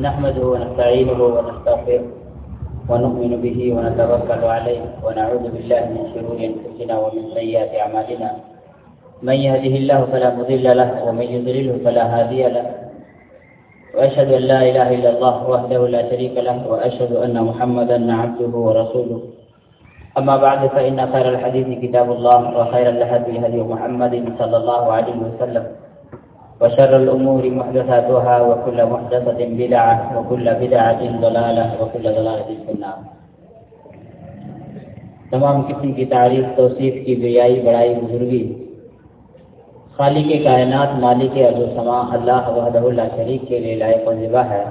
نحمده ونستعينه ونستغفره ونؤمن به ونتوكل عليه ونعوذ بالله من شرور انفسنا ومن سيئات اعمالنا من يهده الله فلا مضل له ومن يضلله فلا هادي له. واشهد ان لا اله الا الله وحده لا شريك له واشهد ان محمدا عبده ورسوله. اما بعد فان خير الحديث كتاب الله وخير الهدي هدي محمد صلى الله عليه وسلم. وشر الأمور محدثاتها وكل محدثة بدعة وكل بدعة ضلالة وكل ضلالة في النار. تمام قسم کی تعریف، توصیف کی بیائی بڑائی، بزرگی۔ خالق کائنات، مالک ابو سما اللہ وحدہ اللہ شریف کے لیے لائق و ذبح ہے۔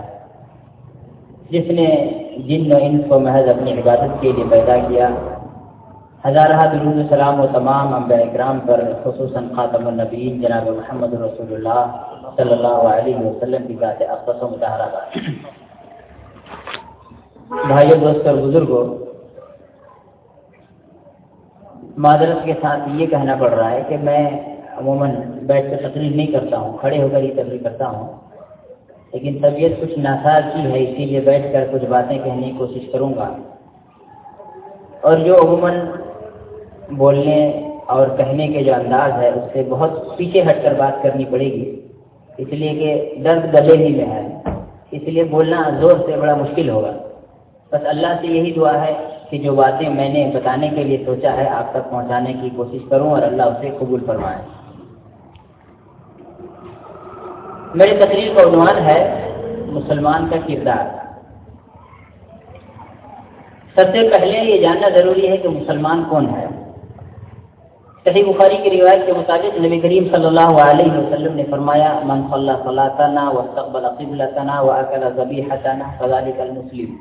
جس نے جن و انس کو محض اپنی عبادت کے لیے پیدا کیا ہزارہ درود السلام و تمام امب اکرام پر خصوصاً خاتم النبین جناب محمد رسول اللہ صلی اللہ علیہ وسلم کی ذات اقدس و مظاہرہ بھائیو دوست اور بزرگوں معذرت کے ساتھ یہ کہنا پڑ رہا ہے کہ میں عموماً بیٹھ کر تقریر نہیں کرتا ہوں، کھڑے ہو کر ہی تقریر کرتا ہوں۔ لیکن طبیعت کچھ ناساز کی ہے، اسی لیے بیٹھ کر کچھ باتیں کہنے کی کوشش کروں گا۔ اور جو عموماً بولنے اور کہنے کے جو انداز ہے، اس سے بہت پیچھے ہٹ کر بات کرنی پڑے گی۔ اس لیے کہ درد گلے ہی میں ہے۔ اس لیے بولنا زور سے بڑا مشکل ہوگا۔ بس اللہ سے یہی دعا ہے کہ جو باتیں میں نے بتانے کے لیے سوچا ہے، آپ تک پہنچانے کی کوشش کروں اور اللہ اسے قبول فرمائے۔ میری تقریر کا عنوان ہے مسلمان کا کردار۔ سب سے پہلے یہ جاننا ضروری ہے کہ مسلمان کون ہے۔ صحیح بخاری کی روایت کے مطابق نبی کریم صلی اللہ علیہ وسلم نے فرمایا، من صلی صلاتنا واستقبل قبلتنا واکل ذبیحتنا فذلك المسلم.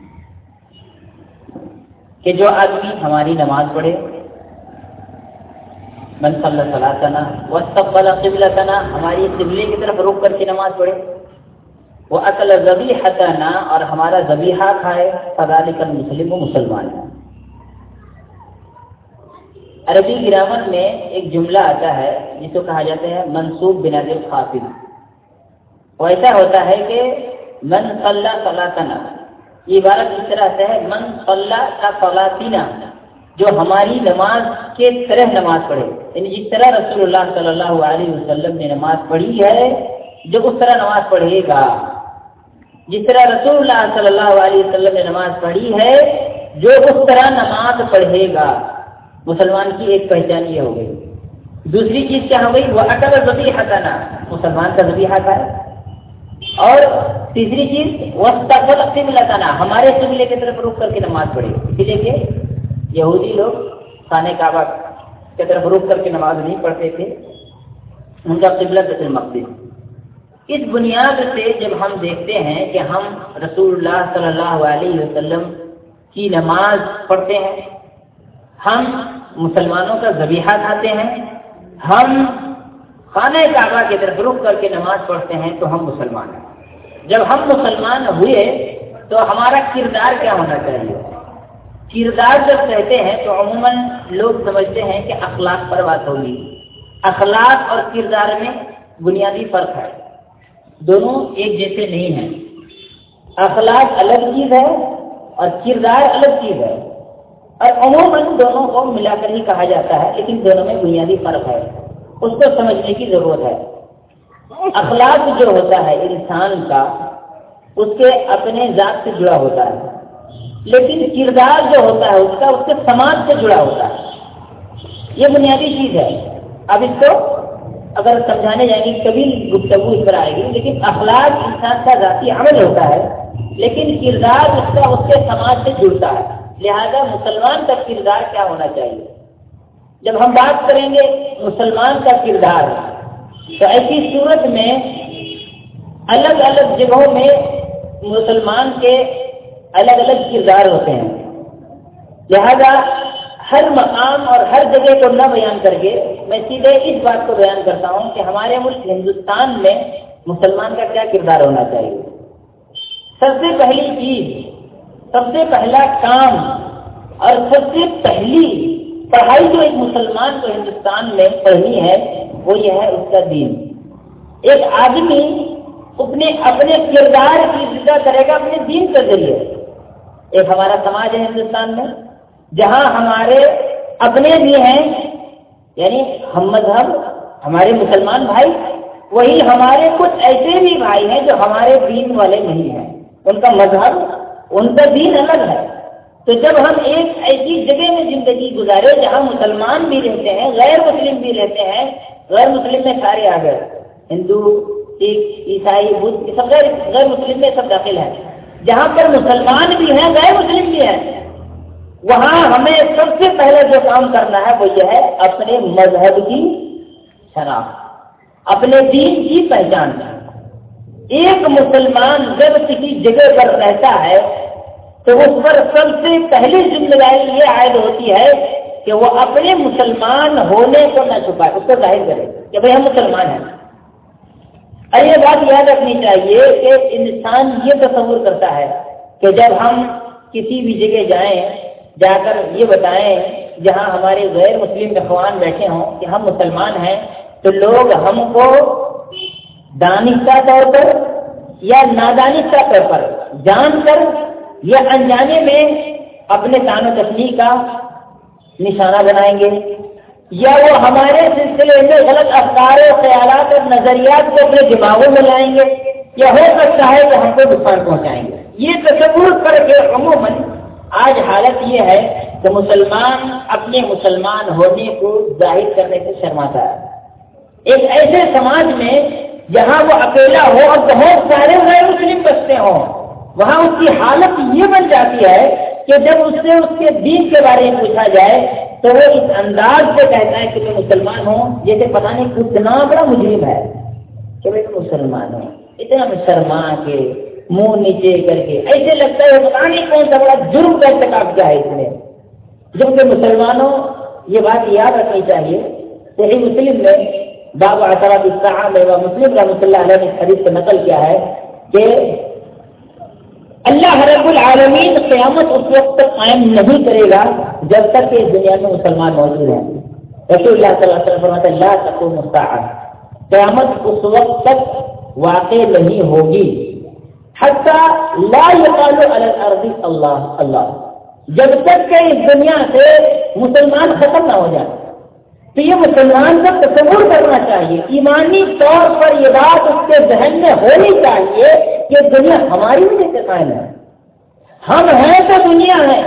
کہ جو آدمی ہماری نماز پڑھے، من صلی صلاتنا واستقبل قبلتنا ہماری قبلے کی طرف رک کر کے نماز پڑھے وہ اکل ذبیحتنا اور ہمارا ذبیحہ کھائے فذلك المسلم وہ مسلمان. ہے عربی گرامر میں ایک جملہ آتا ہے جس کو کہا جاتا ہے منصوب بنادر خافظ وہ ایسا ہوتا ہے کہ من صلاح صلاحنا یہ عبارت اس طرح سے ہے، من صلاح کا فلاطینہ جو ہماری نماز کے طرح نماز پڑھے۔ یعنی جس طرح رسول اللہ صلی اللہ علیہ وسلم نے نماز پڑھی ہے جو اس طرح نماز پڑھے گا۔ جس طرح رسول اللہ صلی اللہ علیہ وسلم نے نماز پڑھی ہے، جو اس طرح نماز پڑھے گا۔ مسلمان کی ایک پہچان یہ ہو گئی۔ دوسری چیز کیا ہو گئی؟ وہ اٹل زبی حسنا مسلمان کا زبی کا ہے۔ اور تیسری چیز وسطل قبلتنا۔ ہمارے قبلے کی طرف رک کر کے نماز پڑھی اسی لیے کہ یہودی لوگ خانہ کعبہ کی طرف رک کر کے نماز نہیں پڑھتے تھے۔ ان کا قبلہ بیت المقدس۔ اس بنیاد سے جب ہم دیکھتے ہیں کہ ہم رسول اللہ صلی اللہ علیہ وسلم کی نماز پڑھتے ہیں ہم مسلمانوں کا ذبیحہ کھاتے ہیں، ہم خانہ کعبہ کی طرف رک کر کے نماز پڑھتے ہیں تو ہم مسلمان ہیں۔ جب ہم مسلمان ہوئے تو ہمارا کردار کیا ہونا چاہیے؟ کردار جب کہتے ہیں تو عموماً لوگ سمجھتے ہیں کہ اخلاق پر بات ہوگی۔ اخلاق اور کردار میں بنیادی فرق ہے۔ دونوں ایک جیسے نہیں ہیں۔ اخلاق الگ چیز ہے اور کردار الگ چیز ہے۔ اور عموماً دونوں کو ملا کر ہی کہا جاتا ہے، لیکن دونوں میں بنیادی فرق ہے۔ اس کو سمجھنے کی ضرورت ہے۔ اخلاق جو ہوتا ہے، انسان کا، اس کے اپنے ذات سے جڑا ہوتا ہے۔ لیکن کردار جو ہوتا ہے، اس کا، اس کے سماج سے جڑا ہوتا ہے۔ یہ بنیادی چیز ہے۔ اب اس کو اگر سمجھانے جائیں گے کبھی گفتگو اس پر آئے گی، لیکن اخلاق انسان کا ذاتی عمل ہوتا ہے، لیکن کردار اس کا، اس کے سماج سے جڑتا ہے۔ لہذا مسلمان کا کردار کیا ہونا چاہیے؟ جب ہم بات کریں گے مسلمان کا کردار، تو ایسی صورت میں الگ الگ جگہوں میں مسلمان کے الگ الگ کردار ہوتے ہیں۔ لہذا ہر مقام اور ہر جگہ کو نہ بیان کر کے میں سیدھے اس بات کو بیان کرتا ہوں کہ ہمارے ملک ہندوستان میں مسلمان کا کیا کردار ہونا چاہیے؟ سب سے پہلی چیز سب سے پہلا کام اور سب سے پہلی پڑھائی جو ایک مسلمان کو ہندوستان میں پڑھنی ہے، وہ یہ ہے اس کا دین۔ ایک آدمی اپنے اپنے کردار کی ذکر کرے گا اپنے دین کے ذریعے۔ ایک ہمارا سماج ہے ہندوستان میں، جہاں ہمارے اپنے بھی ہیں یعنی ہم مذہب، ہمارے مسلمان بھائی، وہی ہمارے کچھ ایسے بھی بھائی ہیں جو ہمارے دین والے نہیں ہیں۔ ان کا مذہب ان کا دین الگ ہے۔ تو جب ہم ایک ایسی جگہ میں زندگی گزارے جہاں مسلمان بھی رہتے ہیں، غیر مسلم بھی رہتے ہیں، غیر مسلم میں سارے آ گئے۔ ہندو، سکھ، عیسائی، بدھ سب غیر غیر مسلم میں سب داخل ہے جہاں پر مسلمان بھی ہیں، غیر مسلم بھی ہیں، وہاں ہمیں سب سے پہلے جو کام کرنا ہے وہ یہ ہے، اپنے مذہب کی شناخت اپنے دین کی پہچان۔ ایک مسلمان جب کسی جگہ پر رہتا ہے تو اس پر سب سے پہلی ذمہ داری یہ عائد ہوتی ہے کہ وہ اپنے مسلمان ہونے کو نہ چھپائے، اس کو ظاہر کرے کہ بھائی ہم مسلمان ہیں۔ اور یہ بات یاد رکھنی چاہیے کہ انسان یہ تصور کرتا ہے کہ جب ہم کسی بھی جگہ جائیں، جا کر یہ بتائیں، جہاں ہمارے غیر مسلم اخوان بیٹھے ہوں کہ ہم مسلمان ہیں، تو لوگ ہم کو دانشہ طور پر یا نادانشہ طور پر جان کر یا انجانے میں اپنے تان و تفریح کا نشانہ بنائیں گے یا وہ ہمارے سلسلے میں غلط افکار و خیالات اور نظریات کو اپنے دماغوں میں لائیں گے یا ہو سکتا ہے کہ ہم کو نقصان پہنچائیں گے۔ یہ تصور کر کے عموماً آج حالت یہ ہے کہ مسلمان اپنے مسلمان ہونے کو ظاہر کرنے سے شرماتا ہے۔ ایک ایسے سماج میں جہاں وہ اکیلا ہو اور بہت سارے غیر مسلم بستے ہوں۔ وہاں اس کی حالت یہ بن جاتی ہے کہ جب اس سے اس کے دین کے بارے میں پوچھا جائے تو وہ اس انداز سے کہتا ہے کہ میں مسلمان ہوں جیسے پتا نہیں کتنا بڑا مجرم ہے کہ میں مسلمان ہوں۔ اتنا شرما کے منہ نیچے کر کے ایسے لگتا ہے پتا نہیں کون سا بڑا جرم کا ارتکاب کیا ہے اس نے۔ جبکہ مسلمانوں، یہ بات یاد رکھنی چاہیے صحیح مسلم نے بابا اثرات صاحب مسلم رحمۃ اللہ علیہ نے خرید سے نقل کیا ہے کہ اللہ رب العالمین قیامت اس وقت تک قائم نہیں کرے گا جب تک کہ اس دنیا میں مسلمان موجود ہیں۔ رسول اللہ صلی اللہ علیہ وسلم اللہ تک مستعد قیامت اس وقت تک واقع نہیں ہوگی۔ حتیٰ لا يقال على الارض اللہ اللہ۔ جب تک کہ اس دنیا سے مسلمان ختم نہ ہو جائے۔ تو یہ مسلمان کا تصور کرنا چاہیے۔ ایمانی طور پر یہ بات اس کے ذہن میں ہونی چاہیے کہ دنیا ہماری وجہ سے قائم ہے۔ ہم ہیں تو دنیا ہے،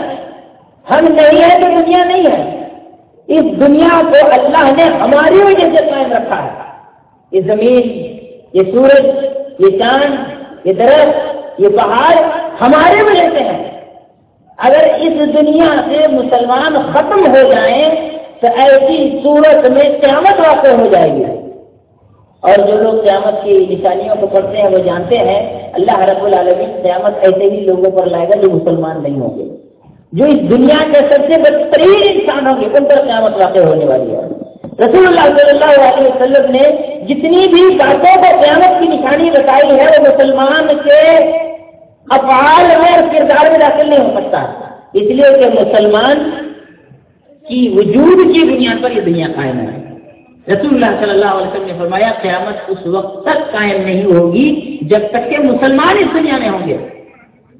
ہم نہیں ہیں تو دنیا نہیں ہے۔ اس دنیا کو اللہ نے ہماری وجہ سے قائم رکھا ہے۔ یہ زمین، یہ سورج، یہ چاند، یہ درخت، یہ پہاڑ ہمارے وجہ سے ہے اگر اس دنیا سے مسلمان ختم ہو جائیں تو ایسی صورت میں قیامت واقع ہو جائے گی۔ اور جو لوگ قیامت کی نشانیوں کو پڑھتے ہیں، وہ جانتے ہیں، اللہ رب العالمین قیامت ایسے ہی لوگوں پر لائے گا جو مسلمان نہیں ہوں گے۔ جو اس دنیا کے سب سے بدترین انسان ہوں گے، ان پر قیامت واقع ہونے والی ہے۔ رسول اللہ صلی اللہ علیہ وسلم نے جتنی بھی باتوں کو قیامت کی نشانی بتائی ہے، وہ مسلمان کے افعال میں اور کردار میں داخل نہیں ہو سکتا۔ اس لیے کہ مسلمان کی وجود کی بنیاد پر یہ دنیا قائم ہے۔ رسول اللہ صلی اللہ علیہ وسلم نے فرمایا، قیامت اس وقت تک قائم نہیں ہوگی جب تک کہ مسلمان اس دنیا میں ہوں گے۔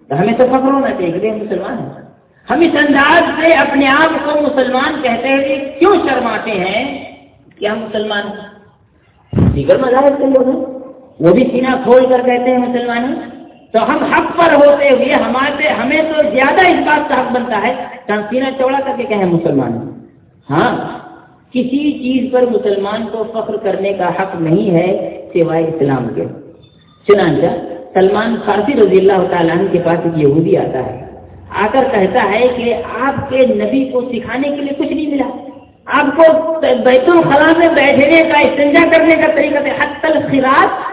تو ہمیں تو فخر ہونا چاہیے کہ مسلمان ہیں۔ ہم اس انداز سے اپنے آپ کو مسلمان کہتے ہوئے کیوں شرماتے ہیں کہ ہم مسلمان دیگر مذاہب کے لوگ ہیں، وہ بھی سینہ کھول کر کہتے ہیں مسلمان ہیں تو ہم حق پر ہوتے ہوئے ہمارے ہمیں تو زیادہ اس بات کا حق بنتا ہے۔ ہم سینہ چوڑا کر کے کہیں مسلمان ہاں کسی چیز پر مسلمان کو فخر کرنے کا حق نہیں ہے سوائے اسلام کے۔ چنانچہ سلمان فارسی رضی اللہ تعالیٰ عنہ کے پاس ایک یہودی آتا ہے۔ آ کر کہتا ہے کہ آپ کے نبی کو سکھانے کے لیے کچھ نہیں ملا۔ آپ کو بیت الخلا میں بیٹھنے کا استنجا کرنے کا طریقہ حت الخراط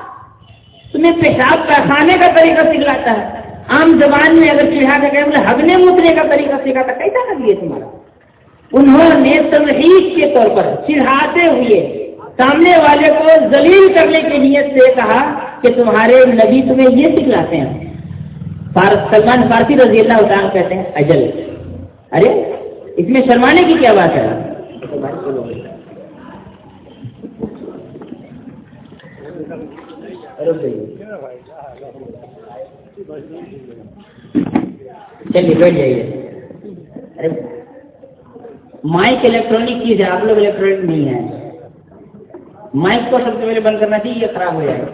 تمہیں پیشاب پیخانے کا طریقہ سکھلاتا ہے۔ عام زبان میں اگر چڑھا کر کہ ہگنے متنے کا طریقہ سکھاتا، کیسا کر لیے تمہارا؟ انہوں نے تمہید کے طور پر چڑھاتے ہوئے سامنے والے کو ذلیل کرنے کی نیت سے کہا کہ تمہارے نبی تمہیں یہ سکھلاتے ہیں۔ سلمان فارسی رضی اللہ عنہ کہتے ہیں، اجل۔ ارے، اس میں شرمانے کی کیا بات ہے؟ چلیے، بیٹھ جائیے۔ ارے مائک الیکٹرانک چیز ہے آپ لوگ الیکٹرانک نہیں ہے۔ مائک کو سب سے پہلے بند کرنا چاہیے، یہ خراب ہو جائے گا۔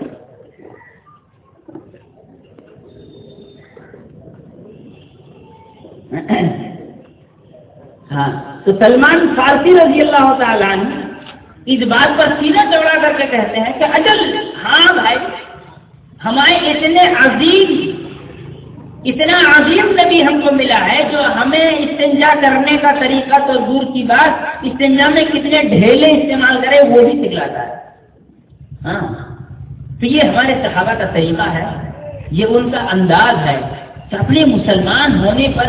ہاں تو سلمان فارسی رضی اللہ تعالیٰ اس بات پر سینا چوڑا کر کے کہتے ہیں کہ اجل ہاں بھائی۔ ہمارے اتنے عظیم، اتنا عظیم نبی ہم کو ملا ہے جو ہمیں استنجا کرنے کا طریقہ تو دور کی بات، استنجا میں کتنے ڈھیلے استعمال کرے وہ بھی سکھلاتا ہے۔ ہاں تو یہ ہمارے صحابہ کا طریقہ ہے، یہ ان کا انداز ہے۔ کہ اپنے مسلمان ہونے پر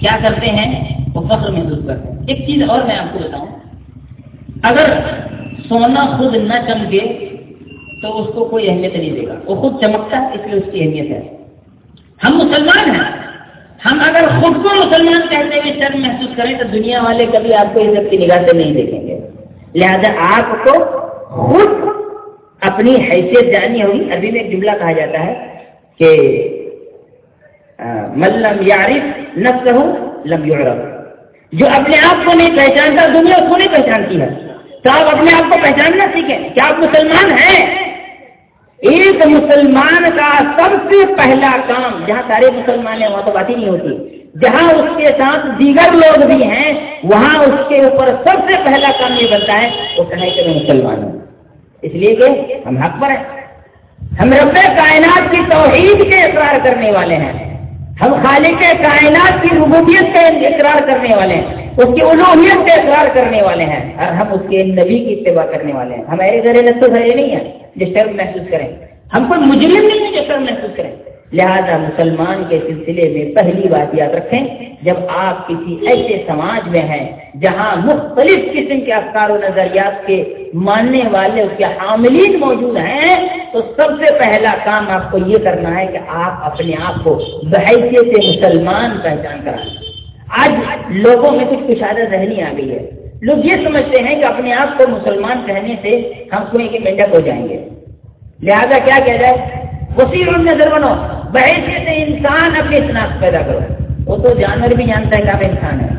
کیا کرتے ہیں؟ وہ فخر محسوس کرتے ہیں۔ ایک چیز اور میں آپ کو بتاؤں۔ اگر سونا خود نہ چمکے تو اس کو کوئی اہمیت نہیں دے گا۔ وہ خود چمکتا ہے، اس لیے اس کی اہمیت ہے۔ ہم مسلمان ہیں۔ ہم اگر خود کو مسلمان کہتے ہوئے شرم محسوس کریں تو دنیا والے کبھی آپ کو عزت کی نگاہ سے نہیں دیکھیں گے۔ لہذا آپ کو خود اپنی حیثیت جانی ہوگی۔ ابھی میں ایک جملہ کہا جاتا ہے کہ ملم یارف نفس ہوں لم یورف جو اپنے آپ کو نہیں پہچانتا، دنیا کو نہیں پہچانتی ہے۔ تو آپ اپنے آپ کو پہچاننا سیکھیں۔ کیا آپ مسلمان ہیں؟ ایک مسلمان کا سب سے پہلا کام، جہاں سارے مسلمان ہیں، وہاں تو بات ہی نہیں ہوتی۔ جہاں اس کے ساتھ دیگر لوگ بھی ہیں، وہاں اس کے اوپر سب سے پہلا کام یہ بنتا ہے، وہ کہے کہ میں مسلمان ہوں۔ اس لیے کہ ہم حق پر ہیں۔ ہم رب کائنات کی توحید کے اقرار کرنے والے ہیں۔ ہم خالق کائنات کی ربوبیت کا اقرار کرنے والے ہیں۔ اس کی علومیت کا اقرار کرنے والے ہیں اور ہم اس کے نبی کی اتباع کرنے والے ہیں۔ ہمارے گھر نسل گھرے نہیں ہیں جو شرم محسوس کریں۔ ہم کوئی مجرم نہیں ہیں جو شرم محسوس کریں۔ لہذا مسلمان کے سلسلے میں پہلی بات یاد رکھیں، جب آپ کسی ایسے سماج میں ہیں جہاں مختلف قسم کے افکار و نظریات کے ماننے والے، اس کے حاملین موجود ہیں، تو سب سے پہلا کام آپ کو یہ کرنا ہے کہ آپ اپنے آپ کو بحیثیت مسلمان پہچان کرائیں۔ آج لوگوں میں کچھ کشادہ ذہنی آ گئی ہے۔ لوگ یہ سمجھتے ہیں کہ اپنے آپ کو مسلمان کہنے سے ہم کنویں کے مینڈک ہو جائیں گے۔ لہذا کیا کہہ جائے وسیع نظر بنو، بحیثیت انسان اپنی شناخت پیدا کرو۔ وہ تو جانور بھی جانتا ہے کہ آپ انسان ہیں۔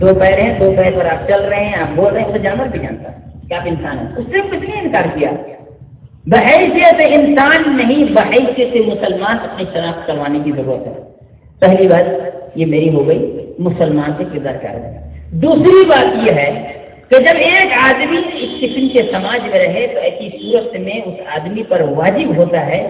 دو پیر ہیں، دو پیر پر آپ چل رہے ہیں، آپ بول رہے ہیں، وہ تو جانور بھی جانتا ہے کہ آپ انسان ہیں۔ اس نے کچھ نہیں انکار کیا۔ بحیثیت انسان نہیں، بحیثیت مسلمان اپنی شناخت کروانے کی ضرورت ہے۔ پہلی بات یہ میری ہو گئی، مسلمان سے کردار کیا رہے دوسری بات یہ ہے کہ جب ایک آدمی اس قسم کے سماج میں رہے تو ایسی صورت میں اس آدمی پر واجب ہوتا ہے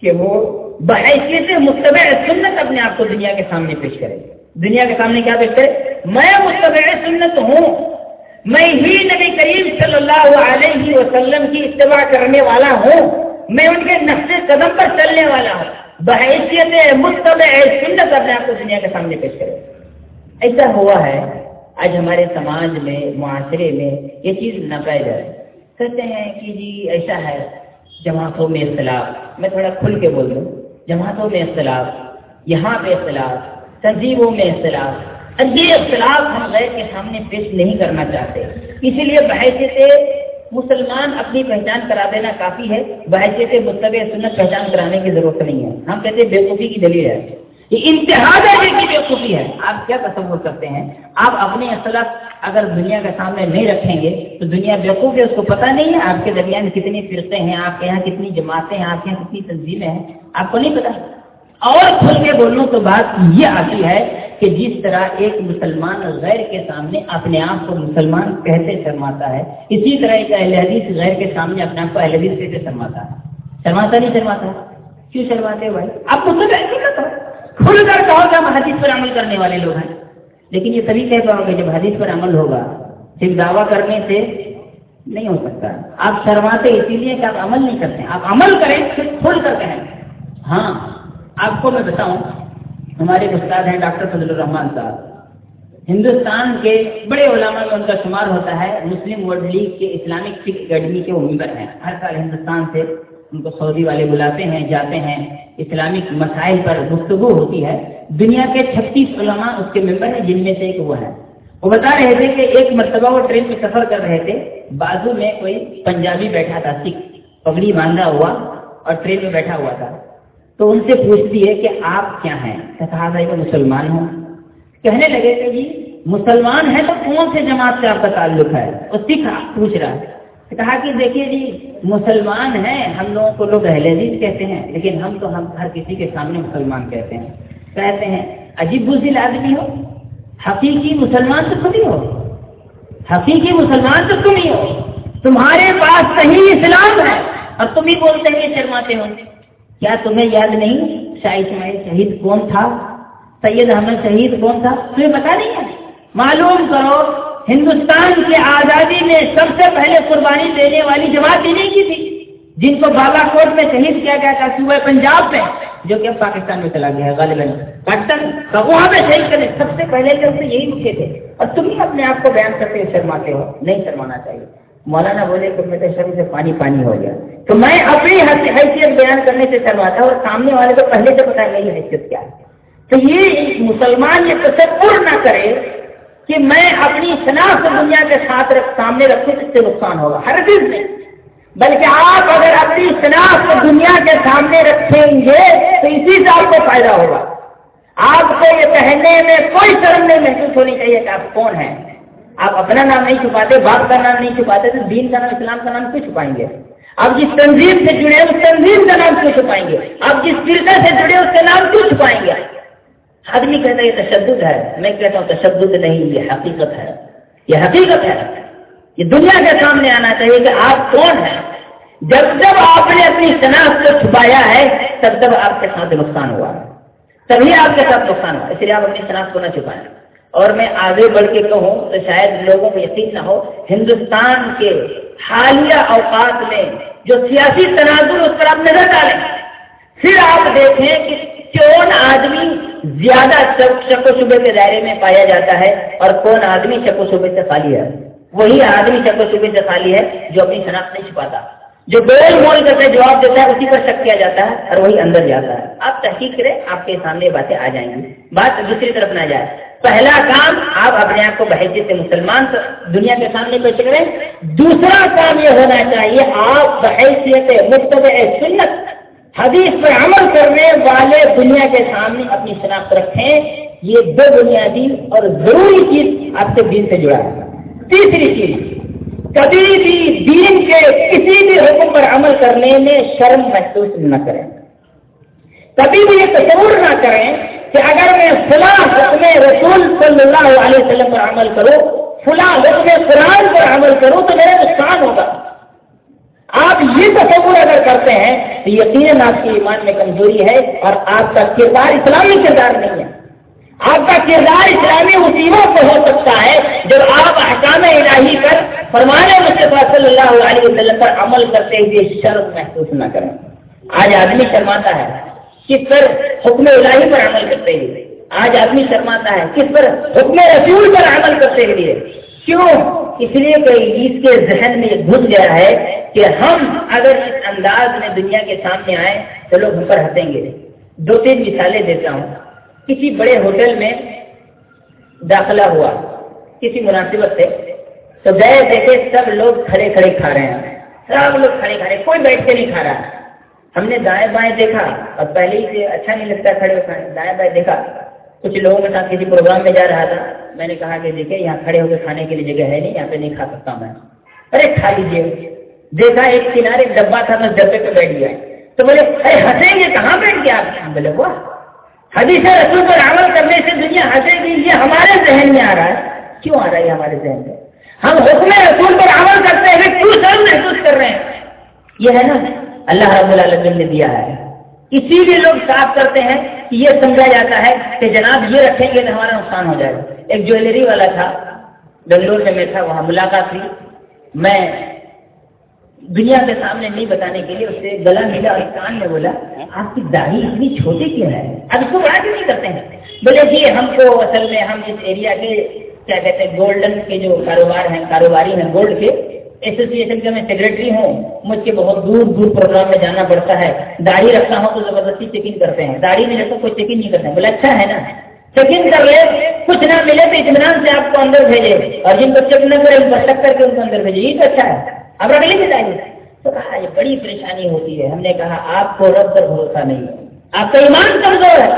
کہ وہ بحیثیت مستبع سنت اپنے آپ کو دنیا کے سامنے پیش کرے۔ دنیا کے سامنے کیا پیش کرے؟ میں مستبع سنت ہوں۔ میں ہی نبی کریم صلی اللہ علیہ وسلم کی اتباع کرنے والا ہوں۔ میں ان کے نقش قدم پر چلنے والا ہوں۔ بحیثیت مستبع مطلب سنت اپنے آپ کو دنیا کے سامنے پیش کرے۔ ایسا ہوا ہے، آج ہمارے سماج میں، معاشرے میں یہ چیز نہ پائی جائے۔ کہتے ہیں کہ جی ایسا ہے، جماعتوں میں اختلاف۔ میں تھوڑا کھل کے بول دوں۔ جماعتوں میں اختلاف، یہاں پہ اختلاف، تہذیبوں میں اختلاف۔ اور یہ اختلاف ہم غیر کے سامنے پیش نہیں کرنا چاہتے۔ اسی لیے بحیثیت مسلمان اپنی پہچان کرا دینا کافی ہے بحیثیت مطلب سنت پہچان کرانے کی ضرورت نہیں ہے۔ ہم کہتے ہیں بےقوفی کی دلیل ہے۔ یہ انتہا کی بےقوفی ہے۔ آپ کیا تصور کرتے ہیں؟ آپ اپنی اصلاح اگر دنیا کے سامنے نہیں رکھیں گے تو دنیا بیوقوف ہے، اس کو پتہ نہیں ہے۔ آپ کے درمیان کتنی فرقے ہیں، آپ کے یہاں کتنی جماعتیں ہیں، آپ کے یہاں کتنی تنظیمیں ہیں۔ آپ کو نہیں پتا اور کھل کے بولوں تو بات یہ آتی ہے کہ جس طرح ایک مسلمان غیر کے سامنے اپنے آپ کو مسلمان کہتے شرماتا ہے، اسی طرح ایک اہل حدیث غیر کے سامنے اپنے آپ کو اہل حدیث کہتے شرماتا ہے۔ شرماتا نہیں شرماتا؟ کیوں شرماتے بھائی؟ آپ کو سب ایسے کرتا کھل کر کہو کہ ہم حدیث پر عمل کرنے والے لوگ ہیں۔ لیکن یہ سبھی کہہ پاؤ گے جب حدیث پر عمل ہوگا، صرف دعویٰ کرنے سے نہیں ہو سکتا۔ آپ شرماتے اسی لیے کہ آپ عمل نہیں کرتے۔ آپ عمل کریں، پھر کھل کر کہیں۔ ہاں آپ کو میں بتاؤں ہمارے استاد ہیں ڈاکٹر فضل الرحمان صاحب۔ ہندوستان کے بڑے علماء میں ان کا شمار ہوتا ہے مسلم ورلڈ لیگ کے اسلامک فک اکیڈمی کے وہ ممبر ہیں۔ ہر سال ہندوستان سے ان کو سعودی والے بلاتے ہیں، جاتے ہیں۔ اسلامک مسائل پر گفتگو ہوتی ہے۔ دنیا کے چھتیس علماء اس کے ممبر ہیں، جن میں سے ایک وہ ہے۔ وہ بتا رہے تھے کہ ایک مرتبہ وہ ٹرین میں سفر کر رہے تھے، بازو میں کوئی پنجابی بیٹھا تھا، سکھ، پگڑی باندھا ہوا اور ٹرین میں بیٹھا ہوا تھا۔ تو ان سے پوچھتی ہے کہ آپ کیا ہیں؟ کہا بھائی میں مسلمان ہوں۔ کہنے لگے کہ جی مسلمان ہے تو کون سے جماعت سے آپ کا تعلق ہے؟ وہ سکھ پوچھ رہا ہے۔ کہا کہ دیکھیے جی مسلمان ہیں، ہم لوگوں کو لوگ اہل حدیث کہتے ہیں، لیکن ہم تو ہم ہر کسی کے سامنے مسلمان کہتے ہیں۔ کہتے ہیں، عجیب بزل آدمی ہو، حقیقی مسلمان تو تم ہی ہو۔ حقیقی مسلمان تو تم ہی ہو۔ تمہارے پاس صحیح اسلام ہے اور تم ہی بولتے ہیں شرماتے ہو کیا تمہیں یاد نہیں شاہ اسماعیل شہید کون تھا؟ سید احمد شہید کون تھا؟ تمہیں پتا نہیں ہے؟ معلوم کرو، ہندوستان کی آزادی میں سب سے پہلے قربانی دینے والی جماعت انہیں کی تھی، جن کو بالا کوٹ میں شہید کیا گیا تھا، صوبہ پنجاب میں، جو کہ اب پاکستان میں چلا گیا ہے، غالباً۔ پاکستان وہاں میں شہید کرے سب سے پہلے جو سے یہی اٹھے تھے۔ اور تم ہی اپنے آپ کو بیان کرتے شرماتے ہو، نہیں شرمانا چاہیے۔ مولانا بولے کہ میں تو شرم سے پانی پانی ہو گیا۔ تو میں اپنی حیثیت بیان کرنے سے شرماتا ہوں اور سامنے والے کو پہلے سے پتا میری حیثیت کیا ہے۔ تو یہ مسلمان یہ تصور نہ کرے کہ میں اپنی شناخت دنیا کے ساتھ سامنے رکھوں اس سے نقصان ہوگا۔ ہر چیز میں بلکہ آپ اگر اپنی شناخت دنیا کے سامنے رکھیں گے تو اسی سے آپ کو فائدہ ہوگا۔ آپ کو یہ کہنے میں کوئی شرم نہیں محسوس ہونی چاہیے کہ آپ کون ہیں۔ آپ اپنا نام نہیں چھپاتے، باپ کا نام نہیں چھپاتے تو دین کا نام، اسلام کا نام کیوں چھپائیں گے؟ آپ جس تنظیم سے جڑے اس تنظیم کا نام کیوں چھپائیں گے؟ آپ جس فرقے سے جڑے اس کا نام کیوں چھپائیں گے؟ آدمی کہتا ہے، یہ تشدد ہے۔ میں کہتا ہوں، تشدد نہیں، یہ حقیقت ہے۔ یہ حقیقت ہے۔ یہ دنیا کے سامنے آنا چاہیے کہ آپ کون ہیں۔ جب جب آپ نے اپنی شناخت کو چھپایا ہے، تب تب آپ کے ساتھ نقصان ہوا۔ تبھی آپ کے ساتھ نقصان ہوا۔ اس لیے آپ اپنی شناخت کو نہ چھپائیں۔ اور میں آگے بڑھ کے کہوں تو شاید لوگوں کو یقین نہ ہو، ہندوستان کے حالیہ اوقات میں جو سیاسی تناظر اس پر آپ نظر ڈالیں، پھر آپ دیکھیں کہ کون آدمی زیادہ شک و شبے کے دائرے میں پایا جاتا ہے اور کون آدمی شک و شبے سے خالی ہے۔ وہی آدمی شک و شبے سے خالی ہے جو اپنی شناخت نہیں چھپاتا۔ جو گول مول کر کے جواب دیتا ہے، اسی پر شک کیا جاتا ہے اور وہی اندر جاتا ہے۔ آپ تحقیق کریں، آپ کے سامنے باتیں آ جائیں گی۔ بات دوسری طرف نہ جائے۔ پہلا کام، آپ اپنے آپ کو بحیثیت مسلمان دنیا کے سامنے پیش کریں۔ دوسرا کام یہ ہونا چاہیے، آپ بحیثیت مطلب سنت، حدیث پر عمل کرنے والے دنیا کے سامنے اپنی شناخت رکھیں۔ یہ دو بنیادی اور ضروری چیز آپ کے دین سے جڑا ہے۔ تیسری چیز کبھی بھی دین کے کسی بھی حکم پر عمل کرنے میں شرم محسوس نہ کریں۔ کبھی بھی یہ تصور نہ کریں کہ اگر میں فلاں حکم رسول صلی اللہ علیہ وسلم پر عمل کروں، فلاں حکم قرآن پر عمل کروں تو میرا نقصان ہوگا۔ آپ یہ تصور اگر کرتے ہیں تو یقیناً آپ کی ایمان میں کمزوری ہے اور آپ کا کردار اسلامی کردار نہیں ہے۔ آپ کا کردار اسلامی مصیبوں سے ہو سکتا ہے جب آپ احکام الہی پر فرمانے مصطفیٰ صلی اللہ علیہ وسلم پر عمل کرتے ہوئے شرم محسوس نہ کریں۔ آج آدمی شرماتا ہے کس پر حکم الہی پر عمل کرتے ہوئے۔ آج آدمی شرماتا ہے کس پر حکم رسول پر عمل کرتے ہوئے۔ کیوں؟ اس لیے کہ اس کے ذہن میں گھس گیا ہے کہ ہم اگر اس انداز میں دنیا کے سامنے آئے تو لوگ ہم پر ہنسیں گے۔ دو تین مثالیں دیتا ہوں۔ کسی بڑے ہوٹل میں داخلہ ہوا، کسی مناسبت سے، تو گئے دیکھے سب لوگ کھڑے کھڑے کھا رہے ہیں۔ سب لوگ کھڑے کھڑے، کوئی بیٹھ کے نہیں کھا رہا۔ ہم نے دائیں بائیں دیکھا، اور پہلے ہی سے اچھا نہیں لگتا کھڑے کھانے دائیں بائیں دیکھا۔ کچھ لوگوں کے ساتھ کسی پروگرام میں جا رہا تھا، میں نے کہا کہ دیکھے یہاں کھڑے ہو کے کھانے کے لیے جگہ ہے نہیں، یہاں پہ نہیں کھا سکتا میں۔ ارے کھا لیجیے دیکھا ایک کنارے ڈبا تھا، میں ڈبے پہ بیٹھ گیا۔ تو بولے، ارے ہنسیں گے، کہاں بیٹھ گیا آپ؟ ہاں، بولے وہ حدیث رسول پر عمل کرنے سے دنیا ہنسے گی، یہ ہمارے ذہن میں آ رہا ہے۔ کیوں آ رہا ہے ہمارے ذہن میں؟ ہم حکم رسول پر عمل کرتے ہیں کیوں سر محسوس کر رہے ہیں؟ یہ ہے نا، اللہ رب العالمین نے دیا ہے۔ اسی لیے لوگ صاف کرتے ہیں کہ یہ سمجھا جاتا ہے کہ جناب یہ رکھیں گے تو ہمارا نقصان ہو جائے گا۔ ایک جویلری والا تھا، بنگلور میں میں تھا وہاں ملاقات تھی میں دنیا کے سامنے نہیں بتانے کے لیے اسے گلا ملا اور کان میں بولا، آپ کی داڑھی اتنی چھوٹی کیوں ہے؟ اب اس کو بڑا کیوں نہیں کرتے ہیں؟ بولے جی ہم کو اصل میں ہم اس ایریا کے کیا کہتے ہیں گولڈن کے جو کاروبار ہیں، کاروباری ہیں گولڈ کے ایسوسیشن کا میں سیکرٹری ہوں، مجھ کے بہت دور دور پروگرام میں جانا پڑتا ہے۔ داڑھی رکھتا ہوں تو زبردستی چیکنگ کرتے ہیں۔ داڑھی نہیں رکھتا کوئی چیکنگ نہیں کرتے بولے اچھا ہے نا۔ چیکنگ کر لے، کچھ نہ ملے تو اطمینان سے آپ کو اندر بھیجے۔ اور جن کو چیک نہ کرے، ان کو شک کر کے ان کو اندر بھیجے۔ یہ تو اچھا ہے۔ اب رکھ لیجیے داڑھی تو کہا، یہ بڑی پریشانی ہوتی ہے۔ ہم نے کہا، آپ کو رب پر بھروسہ نہیں ہے۔ آپ کا ایمان کمزور ہے۔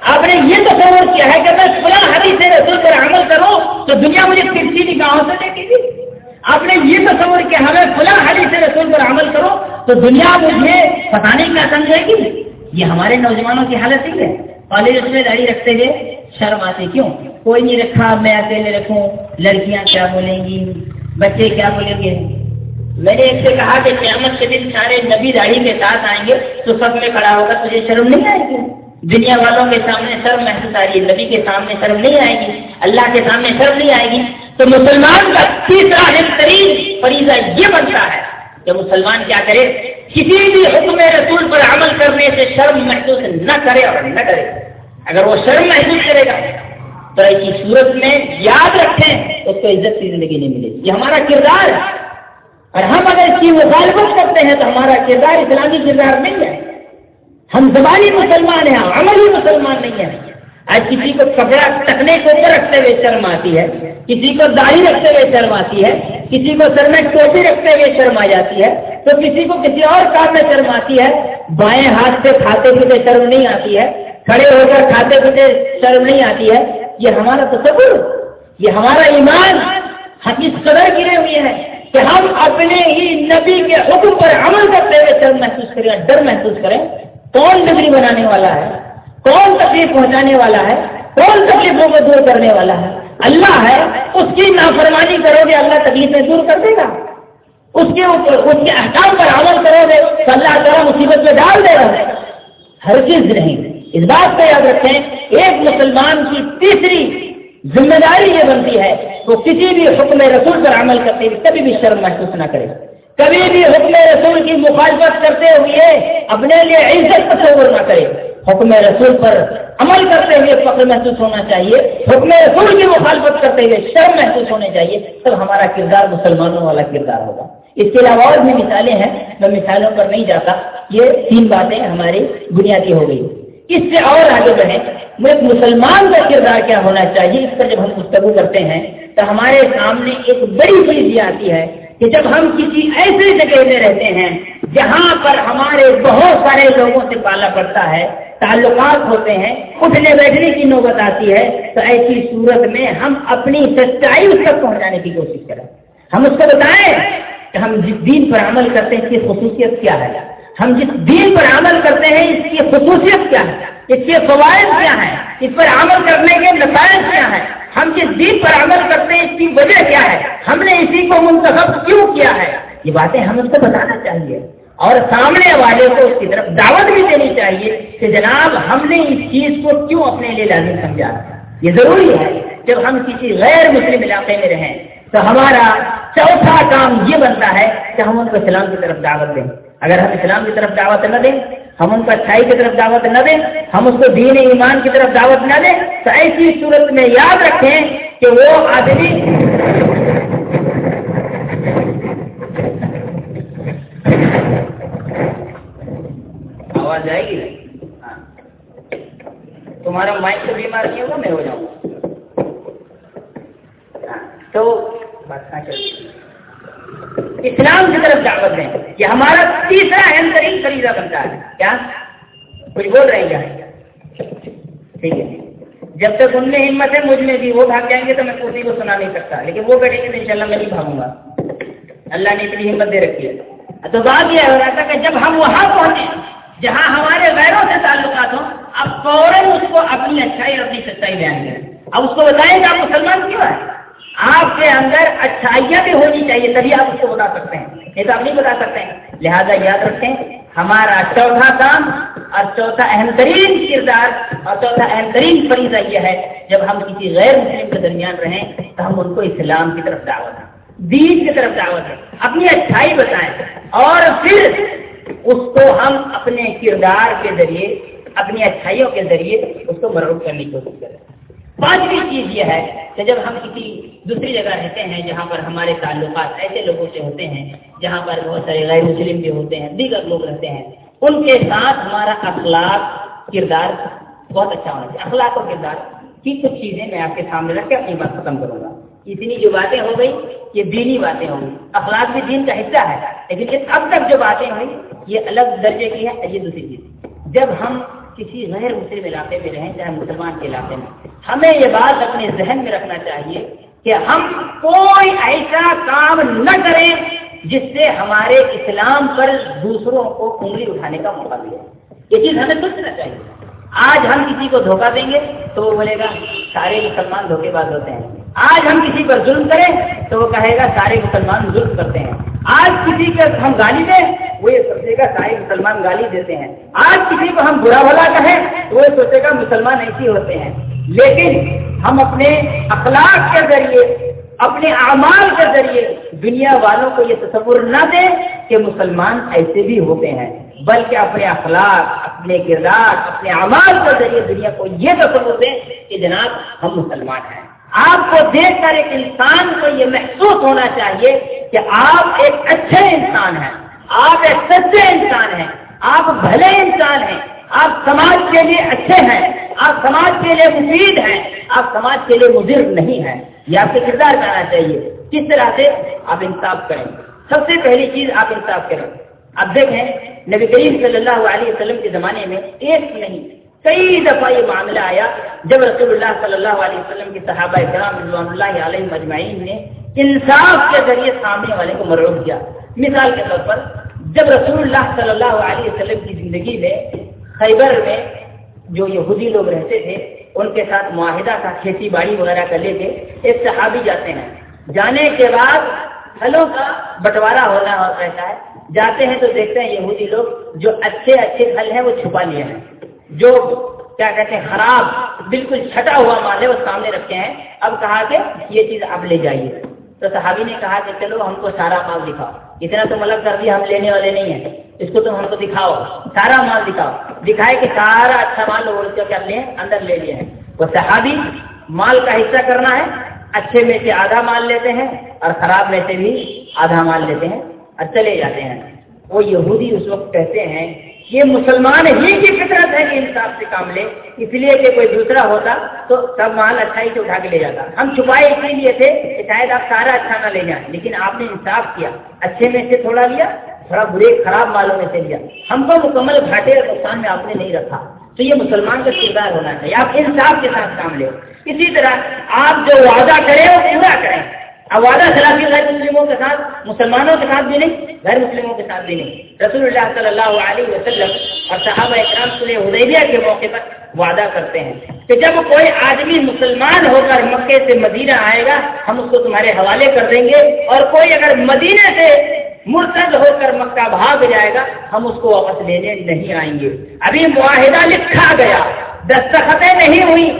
آپ نے یہ تصور کیا ہے کہ میں فلاں حدیث رسول پر عمل کروں تو دنیا مجھے ترسی نگاہوں سے دیکھے گی آپ نے یہ تصور کیا ہمیں فلاں حدیث رسول پر عمل کرو، تو دنیا مجھے پتا نہیں کیا سمجھے گی۔ یہ ہمارے نوجوانوں کی حالت ہی ہے۔ کالج میں داڑھی رکھتے ہوئے شرم آتی کیوں؟ کوئی نہیں رکھا، میں اکیلے رکھوں، لڑکیاں کیا بولیں گی؟ بچے کیا بولیں گے؟ میں نے ایک سے کہا کہ قیامت کے دن سارے نبی داڑھی کے ساتھ آئیں گے تو سب میں کھڑا ہوگا، تجھے شرم نہیں آئے گی؟ دنیا والوں کے سامنے شرم محسوس آ رہی ہے، نبی کے سامنے شرم نہیں آئے گی، اللہ کے سامنے شرم نہیں آئے گی۔ تو مسلمان کا تیسرا ترین فریضہ یہ بنتا ہے کہ مسلمان کیا کرے، کسی بھی حکم رسول پر عمل کرنے سے شرم محسوس نہ کرے اور نہ کرے۔ اگر وہ شرم محسوس کرے گا، تو ایسی صورت میں یاد رکھیں، اس کو عزت کی زندگی نہیں ملے یہ ہمارا کردار ہے۔ اور ہم اگر اس کی مخالفت کرتے ہیں تو ہمارا کردار اسلامی کردار نہیں ہے۔ ہم زبانی مسلمان ہیں عملی مسلمان نہیں ہیں۔ آج کسی کو کپڑا ٹکنے کو اوپر رکھتے ہوئے شرم آتی ہے۔ کسی کو داڑھی رکھتے ہوئے شرم آتی ہے۔ کسی کو سر میں ٹوپی رکھتے ہوئے شرم آ جاتی ہے۔ تو کسی کو کسی اور کام میں شرم آتی ہے۔ بائیں ہاتھ سے کھاتے پیتے شرم نہیں آتی ہے۔ کھڑے ہو کر کھاتے پیتے شرم نہیں آتی ہے۔ یہ ہمارا تصور، یہ ہمارا ایمان ہم اس قدر گرے ہوئے ہیں۔ کہ ہم اپنے ہی نبی کے حکم پر عمل کرتے ہوئے شرم محسوس کریں ڈر محسوس کریں، کون ڈگری بنانے والا ہے؟ کون تکلیف پہنچانے والا ہے؟ کون تکلیفوں کو دور کرنے والا ہے؟ اللہ ہے، اس کی نافرمانی کرو گے، اللہ تکلیفیں دور کر دے گا۔ اس کے اوپر، اس کے احکام پر عمل کرو گے، تو اللہ تعالیٰ مصیبت میں ڈال دے گا۔ ہر چیز نہیں۔ اس بات کو یاد رکھیں، ایک مسلمان کی تیسری ذمہ داری یہ بنتی ہے وہ کسی بھی حکم رسول پر عمل کرتے ہوئے کبھی بھی شرم محسوس نہ کرے۔ کبھی بھی حکم رسول کی مخالفت کرتے ہوئے اپنے لیے عزت تصور نہ کرے۔ حکم رسول پر عمل کرتے ہوئے فخر محسوس ہونا چاہیے۔ حکم رسول کی مخالفت کرتے ہوئے شرم محسوس ہونے چاہیے تب ہمارا کردار مسلمانوں والا کردار ہوگا۔ اس کے علاوہ اور بھی مثالیں ہیں، میں مثالوں پر نہیں جاتا۔ یہ تین باتیں ہماری بنیادی ہو گئی۔ اس سے اور آگے بڑھیں۔ ایک مسلمان کا کردار کیا ہونا چاہیے؟ اس پر جب ہم گفتگو کرتے ہیں تو ہمارے سامنے ایک بڑی چیز یہ آتی ہے کہ جب ہم کسی ایسے جگہ میں رہتے ہیں جہاں پر ہمارے بہت سارے لوگوں سے پالا پڑتا ہے، تعلقات ہوتے ہیں، اٹھنے بیٹھنے کی نوبت آتی ہے، تو ایسی صورت میں ہم اپنی سچائی اس تک پہنچانے کی کوشش کریں۔ ہم اس کو بتائیں کہ ہم جس دین پر عمل کرتے ہیں، اس کی خصوصیت کیا ہے؟ ہم جس دین پر عمل کرتے ہیں، اس کی خصوصیت کیا ہے؟ اس کے فوائد کیا ہیں؟ اس پر عمل کرنے کے نتائج کیا ہیں؟ ہم جس دین پر عمل کرتے ہیں؟ اس کی وجہ کیا ہے؟ ہم نے اسی کو منتخب کیوں کیا ہے؟ یہ باتیں ہم اس کو بتانا چاہیے۔ اور سامنے والے کو اس کی طرف دعوت بھی دینی چاہیے کہ جناب، ہم نے اس چیز کو کیوں اپنے لیے لازم سمجھا؟ یہ ضروری ہے۔ جب ہم کسی غیر مسلم علاقے میں رہیں، تو ہمارا چوتھا کام یہ بنتا ہے کہ ہم ان کو اسلام کی طرف دعوت دیں۔ اگر ہم اسلام کی طرف دعوت نہ دیں ہم ان کو اچھائی کی طرف دعوت نہ دیں، ہم اس کو دین ایمان کی طرف دعوت نہ دیں۔ تو ایسی صورت میں یاد رکھیں کہ وہ آدمی آواز آئے گی؟ ہاں۔ تمہارا مائک سے بیمار نہیں ہوگا میں ہو جاؤں ہاں۔ تو بات کہاں چلتی اسلام کی طرف دعوت دیں یہ ہمارا تیسرا اہم ترین فریضہ بنتا ہے۔ کیا؟ کچھ بول رہے ہیں کیا؟ ٹھیک ہے۔ جب تک ان میں ہمت ہے، مجھ میں بھی وہ بھاگ جائیں گے تو میں کسی کو سنا نہیں سکتا۔ لیکن وہ بیٹھیں گے تو انشاءاللہ میں نہیں بھاگوں گا۔ اللہ نے اتنی ہمت دے رکھی ہے۔ تو بات یہ ہو رہا تھا کہ جب ہم وہاں پہنچے، جہاں ہمارے غیروں سے تعلقات ہوں، اب فوراً اس کو اپنی اچھائی اور اپنی سچائی بیان کریں۔ اب اس کو بتائیں کہ آپ مسلمان کیوں ہے آپ کے اندر اچھائیاں بھی ہونی چاہیے، تبھی آپ اس کو بتا سکتے ہیں۔ نہیں تو آپ نہیں بتا سکتے ہیں۔ لہذا یاد رکھیں، ہمارا چوتھا کام اور چوتھا اہم ترین کردار اور چوتھا اہم ترین فریضہ یہ ہے، جب ہم کسی غیر مسلم کے درمیان رہیں تو ہم ان کو اسلام کی طرف دعوت ہیں دین کی طرف دعوت ہے اپنی اچھائی بتائیں۔ اور پھر اس کو ہم اپنے کردار کے ذریعے، اپنی اچھائیوں کے ذریعے اس کو مرعوب کرنے کی کوشش کریں۔ پانچویں چیز یہ ہے کہ جب ہم کسی دوسری جگہ رہتے ہیں جہاں پر ہمارے تعلقات ایسے لوگوں سے ہوتے ہیں، جہاں پر بہت سارے غیر مسلم بھی ہوتے ہیں، دیگر لوگ رہتے ہیں، ان کے ساتھ ہمارا اخلاق کردار بہت اچھا ہونا چاہیے۔ اخلاق اور کردار کی کچھ چیزیں میں آپ کے سامنے رکھ کے اپنی بات ختم کروں گا۔ اتنی جو باتیں ہو گئی، یہ دینی باتیں ہوں گی۔ اخلاق بھی دین کا حصہ ہے، لیکن اب تک جو باتیں ہوئی یہ الگ درجے کی ہے یہ دوسری چیز۔ جب ہم کسی غیر مسلم علاقے میں رہیں، چاہے مسلمان کے علاقے میں۔ ہمیں یہ بات اپنے ذہن میں رکھنا چاہیے کہ ہم کوئی ایسا کام نہ کریں جس سے ہمارے اسلام پر دوسروں کو انگلی اٹھانے کا موقع ملے۔ یہ چیز ہمیں سوچنا چاہیے۔ آج ہم کسی کو دھوکہ دیں گے تو وہ بولے گا، سارے مسلمان دھوکے باز ہوتے ہیں۔ آج ہم کسی پر ظلم کریں تو وہ کہے گا، سارے مسلمان ظلم کرتے ہیں۔ آج کسی کو ہم گالی دیں، وہ یہ سوچے گا سارے مسلمان گالی دیتے ہیں۔ آج کسی کو ہم برا بھلا کہیں تو وہ سوچے گا مسلمان ایسے ہوتے ہیں۔ لیکن ہم اپنے اخلاق کے ذریعے، اپنے اعمال کے ذریعے دنیا والوں کو یہ تصور نہ دیں کہ مسلمان ایسے بھی ہوتے ہیں۔ بلکہ اپنے اخلاق، اپنے کردار، اپنے اعمال کے ذریعے دنیا کو یہ تصور دیں کہ جناب ہم مسلمان ہیں۔ آپ کو دیکھ کر ایک انسان کو یہ محسوس ہونا چاہیے کہ آپ ایک اچھے انسان ہیں، آپ ایک سچے انسان ہیں، آپ بھلے انسان ہیں، آپ سماج کے لیے اچھے ہیں، آپ سماج کے لیے مفید ہیں، آپ سماج کے لیے مضر نہیں ہیں۔ یہ آپ کے کردار کرنا چاہیے۔ کس طرح سے؟ آپ انصاف کریں۔ سب سے پہلی چیز آپ انصاف کریں۔ اب دیکھیں، نبی کریم صلی اللہ علیہ وسلم کے زمانے میں ایک نہیں کئی دفعہ یہ معاملہ آیا جب رسول اللہ صلی اللہ علیہ وسلم کی صحابہ کرام رضوان اللہ علیہ مجمعین نے انصاف کے ذریعے سامنے والے کو مرعوب کیا۔ مثال کے طور پر جب رسول اللہ صلی اللہ علیہ وسلم کی زندگی میں خیبر میں جو یہودی لوگ رہتے تھے، ان کے ساتھ معاہدہ تھا، کھیتی باڑی وغیرہ کر لیتے ایک صحابی جاتے ہیں۔ جانے کے بعد پھلوں کا بٹوارا ہونا رہتا ہے۔ جاتے ہیں تو دیکھتے ہیں یہودی لوگ جو اچھے اچھے پھل ہیں وہ چھپا لیے ہیں۔ جو کیا کہتے ہیں، خراب، بالکل چھٹا ہوا مال ہے، وہ سامنے رکھے ہیں۔ اب کہا کہ یہ چیز آپ لے جائیے۔ تو صحابی نے کہا کہ چلو ہم کو سارا مال دکھاؤ۔ اتنا تو مطلب کر دیا ہم لینے والے نہیں ہیں۔ اس کو تم ہم کو دکھاؤ۔ سارا مال دکھاؤ۔ دکھائے کہ سارا اچھا مال کر لیں، اندر لے لیے ہیں وہ صحابی مال کا حصہ کرنا ہے، اچھے میں سے آدھا مال لیتے ہیں اور خراب میں سے بھی آدھا مال لیتے ہیں اور چلے جاتے ہیں۔ وہ یہودی اس وقت کہتے ہیں یہ مسلمان ہی کی فطرت ہے کہ انصاف سے کام لے۔ اس لیے کہ کوئی دوسرا ہوتا تو سب مال اچھائی سے اٹھا کے لے جاتا۔ ہم چھپائے اسی لیے تھے کہ شاید آپ سارا اچھا نہ لے جائیں، لیکن آپ نے انصاف کیا۔ اچھے میں سے تھوڑا لیا، تھوڑا برے، خراب مالوں میں سے لیا۔ ہم کو مکمل گھاٹے اور نقصان میں آپ نے نہیں رکھا۔ تو یہ مسلمان کا کردار ہونا چاہیے۔ آپ انصاف کے ساتھ کام لے۔ اسی طرح آپ جو وعدہ کریں وہ پورا کریں۔ اب وعدہ خلافی غیر مسلموں کے ساتھ، مسلمانوں کے ساتھ بھی نہیں، غیر مسلموں کے ساتھ بھی نہیں۔ رسول اللہ صلی اللہ علیہ وسلم اور صحابہ اکرام صلی حدیبیہ کے موقع پر وعدہ کرتے ہیں کہ جب کوئی آدمی مسلمان ہو کر مکے سے مدینہ آئے گا، ہم اس کو تمہارے حوالے کر دیں گے اور کوئی اگر مدینہ سے مرتد ہو کر مکہ بھاگ جائے گا، ہم اس کو واپس لینے نہیں آئیں گے۔ ابھی معاہدہ لکھا گیا، دستخطیں نہیں ہوئی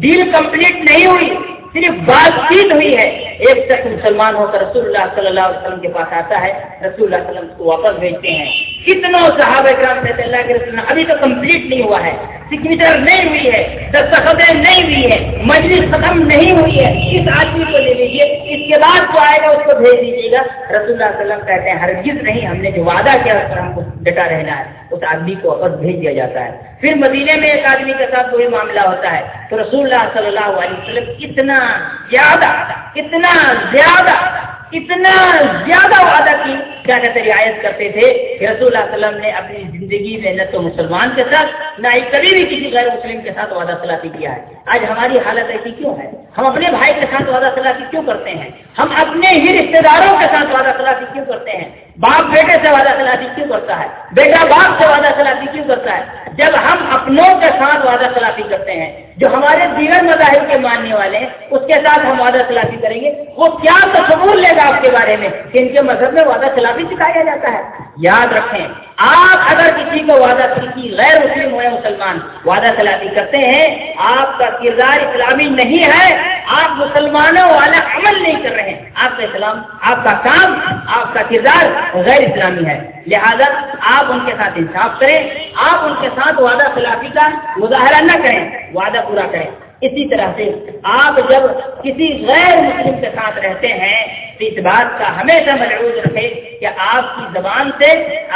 ڈیل کمپلیٹ نہیں ہوئی۔ صرف بات چیت ہوئی ہے، ایک شخص مسلمان ہو کر رسول اللہ صلی اللہ علیہ وسلم کے پاس آتا ہے، رسول اللہ علیہ وسلم کو واپس بھیجتے ہیں۔ کتنا صحابہ کرام کہتے اللہ کے رسول ابھی تو کمپلیٹ نہیں ہوا ہے۔ سگنیچر نہیں ہوئی ہے، دستخطیں نہیں ہوئی ہے، مجلس ختم نہیں ہوئی ہے۔ اس آدمی کو لے لیجیے اس کے بعد جو آئے گا اس کو بھیج دیجیے گا۔ رسول اللہ علیہ وسلم کہتے ہیں، ہرگز نہیں، ہم نے جو وعدہ کیا اس پر ہم کو ڈٹا رہنا ہے۔ اس آدمی کو واپس بھیج دیا جاتا ہے۔ پھر مدینے میں ایک آدمی کے ساتھ کوئی معاملہ ہوتا ہے۔ تو رسول اللہ صلی اللہ علیہ وسلم اتنا زیادہ اتنا زیادہ اتنا زیادہ وعدہ کی۔ کیا کہتے رعایت کرتے تھے کہ رسول اللہ علیہ وسلم نے اپنی زندگی میں نہ تو مسلمان کے ساتھ، نہ ہی کبھی بھی کسی غیر مسلم کے ساتھ وعدہ سلاتی کیا ہے۔ آج ہماری حالت ایسی کیوں ہے؟ ہم اپنے بھائی کے ساتھ وعدہ سلاتی کیوں کرتے ہیں؟ ہم اپنے ہی رشتے داروں کے ساتھ وعدہ سلاتی کیوں کرتے ہیں؟ باپ بیٹے سے وعدہ سلاتی کیوں کرتا ہے؟ بیٹا باپ سے وعدہ سلاتی کیوں کرتا ہے؟ جب ہم اپنوں کے ساتھ وعدہ سلاتی کرتے ہیں جو ہمارے دیگر مذاہب کے ماننے والے ہیں، اس کے ساتھ ہم وعدہ خلافی کریں گے۔ وہ کیا تصور لے گا آپ کے بارے میں؟ کہ ان کے مذہب میں وعدہ خلافی سکھایا جاتا ہے۔ یاد رکھیں، آپ اگر کسی کو وعدہ کی غیر مسلم ہوئے مسلمان وعدہ خلافی کرتے ہیں، آپ کا کردار اسلامی نہیں ہے، آپ مسلمانوں والا عمل نہیں کر رہے ہیں۔ آپ کا اسلام، آپ کا کام، آپ کا کردار غیر اسلامی ہے۔ لہذا آپ ان کے ساتھ انصاف کریں، آپ ان کے ساتھ وعدہ خلافی کا مظاہرہ نہ کریں، وعدہ پورا کریں۔ اسی طرح سے آپ جب کسی غیر مسلم کے ساتھ رہتے ہیں، تو اس بات کا ہمیشہ محروض رکھے کہ آپ کی زبان سے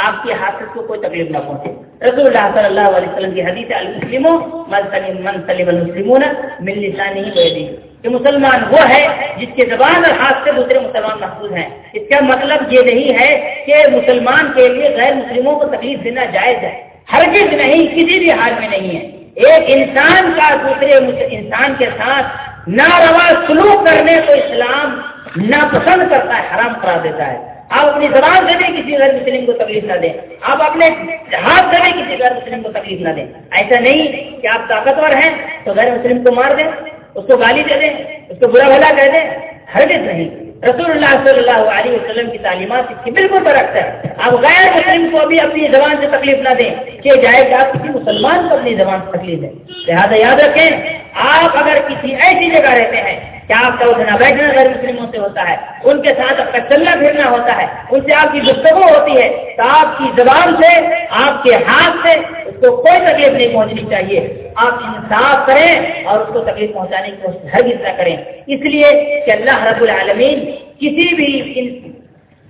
آپ کی حاصل کو کوئی تکلیف نہ پہنچے۔ رسول اللہ صلی اللہ علیہ وسلم کی حدیث المسلم من سلم المسلمون من لسانی ہی کہ مسلمان وہ ہے جس کے زبان اور ہاتھ سے دوسرے مسلمان محفوظ ہیں۔ اس کا مطلب یہ نہیں ہے کہ مسلمان کے لیے غیر مسلموں کو تکلیف دینا جائز ہے۔ ہرگز نہیں، کسی بھی حال میں نہیں ہے۔ ایک انسان کا دوسرے انسان کے ساتھ ناروا سلوک کرنے کو اسلام ناپسند کرتا ہے، حرام قرار دیتا ہے۔ آپ اپنی زبان سے بھی کسی غیر مسلم کو تکلیف نہ دیں۔ آپ اپنے ہاتھ سے بھی کسی غیر مسلم کو تکلیف نہ دیں۔ ایسا نہیں کہ آپ طاقتور ہیں تو غیر مسلم کو مار دیں۔ اس کو گالی دے دیں اس کو برا بھلا کہہ دیں ہرگز نہیں۔ رسول اللہ صلی اللہ علیہ وسلم کی تعلیمات اس کی بالکل برعکس ہے۔ آپ غیر مسلم کو بھی اپنی زبان سے تکلیف نہ دیں۔ کہ جائے کہ آپ کسی مسلمان کو اپنی زبان سے تکلیف دیں۔ لہٰذا یاد رکھیں، آپ اگر کسی ایسی جگہ رہتے ہیں کہ آپ کا اٹھنا بیٹھنا غیر مسلموں سے ہوتا ہے؟ ان کے ساتھ آپ کا چلنا پھرنا ہوتا ہے۔ ان سے آپ کی گفتگو ہوتی ہے۔ تو آپ کی زبان سے، آپ کے ہاتھ سے اس کو کوئی تکلیف نہیں پہنچنی چاہیے۔ آپ انصاف کریں اور اس کو تکلیف پہنچانے کی کوشش ہر نہ کریں۔ اس لیے کہ اللہ رب العالمین کسی بھی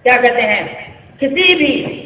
کیا کہتے ہیں؟ کسی بھی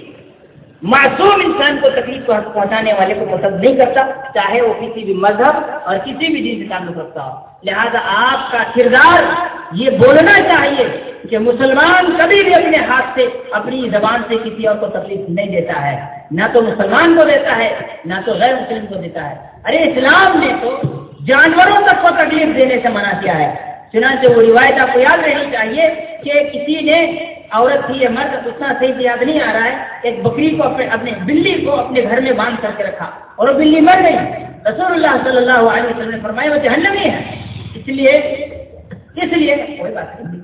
معصوم انسان کو تکلیف پہنچانے والے کو پسند نہیں کرتا، چاہے وہ کسی بھی مذہب اور کسی بھی دن سے تعلق رکھتا ہو۔ لہذا آپ کا کردار یہ بولنا چاہیے کہ مسلمان کبھی بھی اپنے ہاتھ سے، اپنی زبان سے کسی اور کو تکلیف نہیں دیتا ہے۔ نہ تو مسلمان کو دیتا ہے، نہ تو غیر مسلم کو دیتا ہے۔ ارے اسلام نے تو جانوروں تک کو تکلیف دینے سے منع کیا ہے۔ چنانچہ وہ روایت آپ کو یاد رہنی چاہیے کہ کسی نے عورت تھی یہ مرد اتنا صحیح سے یاد نہیں آ رہا ہے ایک بکری کو اپنے اپنے بلی کو اپنے گھر میں باندھ کر کے رکھا اور وہ بلی مر گئی۔ رسول اللہ صلی اللہ علیہ وسلم نے فرمایا، وہ جہنمی ہے۔ اس لیے اس لیے کوئی بات نہیں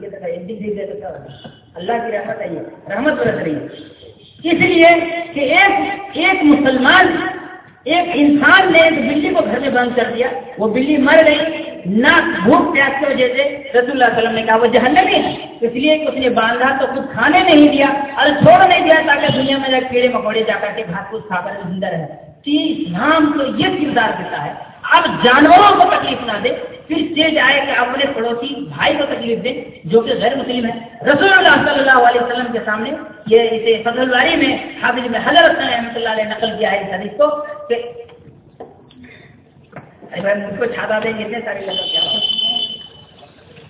اللہ کی رحمت ہے رحمت برس رہی ہے۔ اس لیے کہ ایک ایک مسلمان ایک انسان نے ایک بلی کو گھر میں بند کر دیا، وہ بلی مر گئی، نہ بھوک پیاس کی وجہ سے رسول اللہ علیہ وسلم نے کہا وہ جہنمی ہے۔ اس لیے کہ اس نے باندھا تو کچھ کھانے نہیں دیا، اور چھوڑ نہیں دیا تاکہ دنیا میں کیڑے مکوڑے جا کر کے گھاس پھوس کھا کر زندہ رہے۔ اسلام تو یہ کردار دیتا ہے۔ اب جانوروں کو تکلیف نہ دے پھر سے جائے کہ اپنے پڑوسی بھائی کو تکلیف دے، جو کہ غیر مسلم ہے۔ رسول اللہ صلی اللہ علیہ وسلم کے سامنے یہ اسے فضل الباری میں حافظ میں حضرت رحمۃ اللہ علیہ نقل کیا ہے اس حدیث کو کہ مجھ کو چھاتا دیں گے، اتنے ساری لگا کیا۔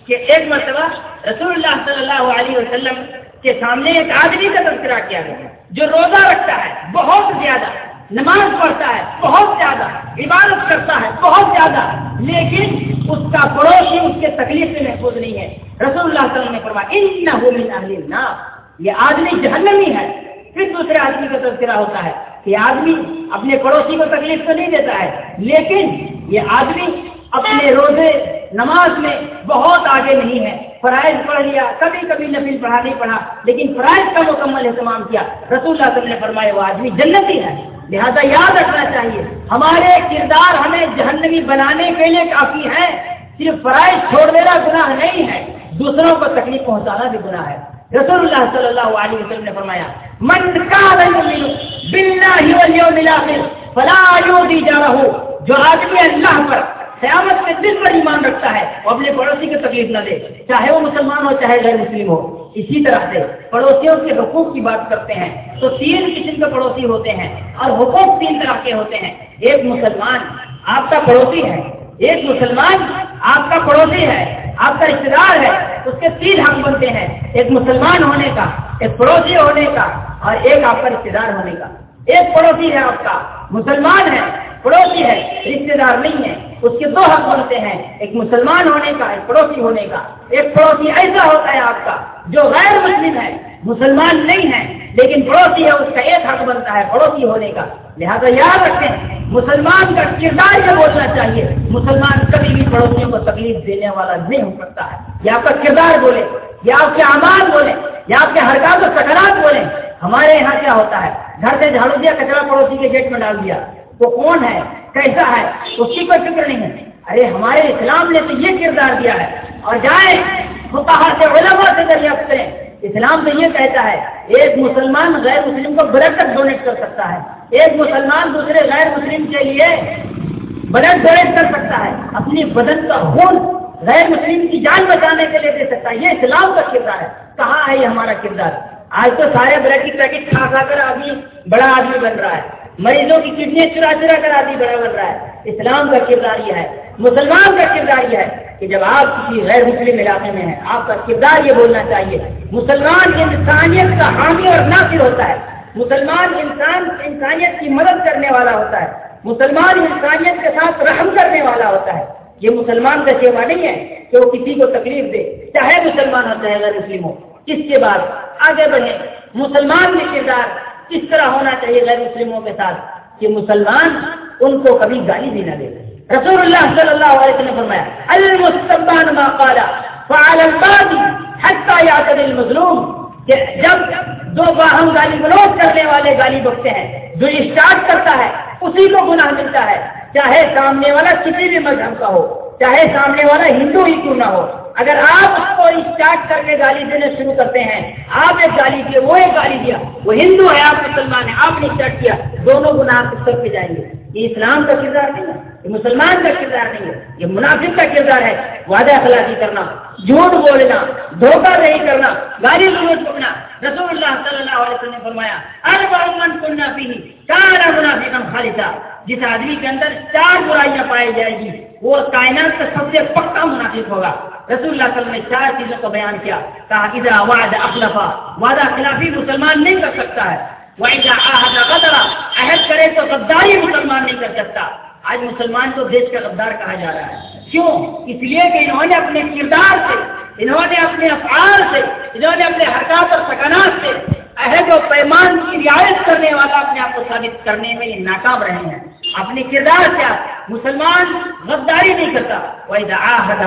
کہ ایک مرتبہ رسول اللہ صلی اللہ علیہ وسلم کے سامنے ایک آدمی کا تذکرہ کیا گیا، جو روزہ رکھتا ہے، بہت زیادہ۔ نماز پڑھتا ہے، بہت زیادہ، عبادت کرتا ہے، بہت زیادہ، لیکن اس کا پڑوسی اس کے تکلیف سے محفوظ نہیں ہے۔ رسول اللہ صلی اللہ علیہ وسلم نے فرمایا ان نہ یہ آدمی جہنمی ہے۔ پھر دوسرے آدمی کا تذکرہ ہوتا ہے کہ آدمی اپنے پڑوسی کو تکلیف تو نہیں دیتا ہے، لیکن یہ آدمی اپنے روزے، نماز میں بہت آگے نہیں ہے۔ فرائض پڑھ لیا کبھی کبھی نفیل پڑھا، نہیں پڑھا، لیکن فرائض کا مکمل اہتمام کیا۔ رسول اللہ صلی اللہ علیہ وسلم نے فرمایا، وہ آدمی جنتی ہے۔ لہذا یاد رکھنا چاہیے، ہمارے کردار ہمیں جہنمی بنانے کے لیے کافی ہے صرف فرائض چھوڑ دینا گناہ نہیں ہے، دوسروں کو تکلیف پہنچانا بھی گناہ ہے۔ رسول اللہ صلی اللہ علیہ وسلم نے فرمایا، من کا فلا دی جا رہا جو آدمی اللہ پر قیامت میں دل پر ایمان رکھتا ہے وہ اپنے پڑوسی کو تکلیف نہ دے۔ چاہے وہ مسلمان ہو، چاہے غیر مسلم ہو، اسی طرح سے پڑوسیوں کے حقوق کی بات کرتے ہیں۔ تو تین قسم کے پڑوسی ہوتے ہیں اور حقوق تین طرح کے ہوتے ہیں۔ ایک مسلمان آپ کا پڑوسی ہے، ایک مسلمان آپ کا پڑوسی ہے، آپ کا رشتے دار ہے، اس کے تین حق بنتے ہیں۔ ایک مسلمان ہونے کا، ایک پڑوسی ہونے کا اور ایک آپ کا رشتے دار ہونے کا۔ ایک پڑوسی ہے آپ کا، مسلمان ہے پڑوسی ہے رشتے دار نہیں ہے۔ اس کے دو حق بنتے ہیں، ایک مسلمان ہونے کا، ایک پڑوسی ہونے کا۔ ایک پڑوسی ایسا ہوتا ہے آپ کا جو غیر مسلم ہے، مسلمان نہیں ہے، لیکن پڑوسی ہے، اس کا ایک حق بنتا ہے، پڑوسی ہونے کا۔ لہذا یاد رکھیں، مسلمان کا کردار یہ بولنا چاہیے۔ مسلمان کبھی بھی پڑوسیوں کو تکلیف دینے والا نہیں ہو سکتا ہے۔ یا آپ کا کردار بولے یا آپ کے امان بولے یا آپ کے حرکات و سکرات بولے ہمارے یہاں کیا ہوتا ہے؟ گھر سے جھاڑو دیا، کچرا پڑوسی کے گیٹ میں ڈال دیا۔ وہ کون ہے؟ کیسا ہے؟ اس کی کوئی فکر نہیں ہے۔ ارے، ہمارے اسلام نے تو یہ کردار دیا ہے۔ اور جائیں سے علماء سے دریافت کریں۔ اسلام تو یہ کہتا ہے، ایک مسلمان غیر مسلم کو بلڈ تک ڈونیٹ کر سکتا ہے۔ ایک مسلمان دوسرے غیر مسلم کے لیے بلڈ ڈونیٹ کر سکتا ہے۔ اپنی بدن کا خون غیر مسلم کی جان بچانے کے لیے دے سکتا ہے۔ یہ اسلام کا کردار ہے۔ کہاں ہے یہ ہمارا کردار؟ آج تو سارے بریڈ کی پیکٹ کھا کھا کر آدمی، بڑا آدمی بن رہا ہے۔ مریضوں کی کڈنی چرا چرا کر آدمی بڑا بن رہا ہے۔ اسلام کا کردار یہ ہے، مسلمان کا کردار یہ ہے کہ جب آپ کسی غیر مسلم علاقے میں ہیں، آپ کا کردار یہ بولنا چاہیے، مسلمان انسانیت کا حامی اور ناصر ہوتا ہے۔ مسلمان انسان انسانیت کی مدد کرنے والا ہوتا ہے۔ مسلمان انسانیت کے ساتھ رحم کرنے والا ہوتا ہے۔ یہ مسلمان کا سیوا نہیں ہے کہ وہ کسی کو تکلیف دے، چاہے مسلمان ہو، چاہے غیر مسلم ہو۔ اس کے بعد آگے بڑھیں۔ مسلمان کے کردار کس طرح ہونا چاہیے غیر مسلموں کے ساتھ کہ مسلمان ان کو کبھی گالی بھی نہ دے۔ رسول اللہ صلی اللہ علیہ وسلم نے فرمایا، المستبان ما قال فعل البادی حتى يعتد المظلوم، کہ جب دو باہم گالی گلوچ کرنے والے گالی بکتے ہیں، جو اسٹارٹ کرتا ہے، اسی کو گناہ ملتا ہے۔ چاہے سامنے والا کسی بھی مذہب کا ہو، چاہے سامنے والا ہندو ہی کیوں نہ ہو اگر آپ اس کو اسٹارٹ کر کے گالی دینے شروع کرتے ہیں، آپ ایک گالی دیے وہ ایک گالی دیا، وہ ہندو ہے، آپ مسلمان ہے آپ نے اسٹارٹ کیا، دونوں گناہ سب پہ جائیں گے۔ یہ اسلام کا کردار نہیں ہے، یہ مسلمان کا کردار نہیں ہے، یہ منافق کا کردار ہے۔ وعدہ اخلاقی کرنا، جھوٹ بولنا، دھوکہ نہیں کرنا، گالی گلوچ کرنا۔ رسول اللہ صلی اللہ علیہ وسلم نے فرمایا اربن کنہ پی کارا منافق خالصہ جس آدمی کے اندر چار برائیاں پائی جائے گی، وہ کائنات کا سب سے پکا منافق ہوگا۔ رسول اللہ صلی اللہ علیہ وسلم نے چار چیزوں کا بیان کیا، کہا ادھر وعدہ اخلفا، وعدہ خلافی مسلمان نہیں کر سکتا ہے۔ عہد کرے تو غداری مسلمان نہیں کر سکتا۔ آج مسلمان کو دیش کا غدار کہا جا رہا ہے۔ کیوں؟ اس لیے کہ انہوں نے اپنے کردار سے، انہوں نے اپنے افعال سے، انہوں نے اپنے حرکات اور سکانات سے عہد و پیمان کی رعایت کرنے والا اپنے آپ کو ثابت کرنے میں ناکام رہے ہیں۔ اپنے کردار سے مسلمان غداری نہیں کرتا۔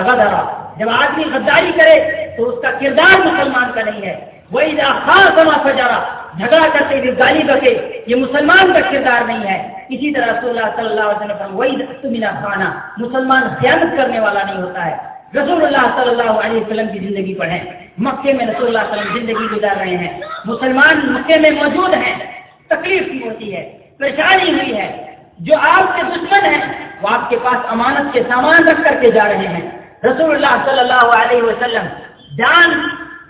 غدرا جب آدمی غداری کرے تو اس کا کردار مسلمان کا نہیں ہے۔ وہی خاص سما سجارا جھگڑا کرتے ہوئے گالی بکے۔ یہ مسلمان کا کردار نہیں ہے۔ اسی طرح رسول اللہ صلی اللہ علیہ وسلم وہی خانہ مسلمان خیانت کرنے والا نہیں ہوتا ہے۔ رسول اللہ صلی اللہ علیہ وسلم کی زندگی پڑھیں مکے میں رسول اللہ صلی اللہ علیہ وسلم زندگی گزار رہے ہیں۔ مسلمان مکے میں موجود ہیں۔ تکلیف کی ہوتی ہے، پریشانی ہوئی ہے۔ جو آپ کے دشمن ہیں، وہ آپ کے پاس امانت کے سامان رکھ کر کے جا رہے ہیں۔ رسول اللہ صلی اللہ علیہ وسلم، جان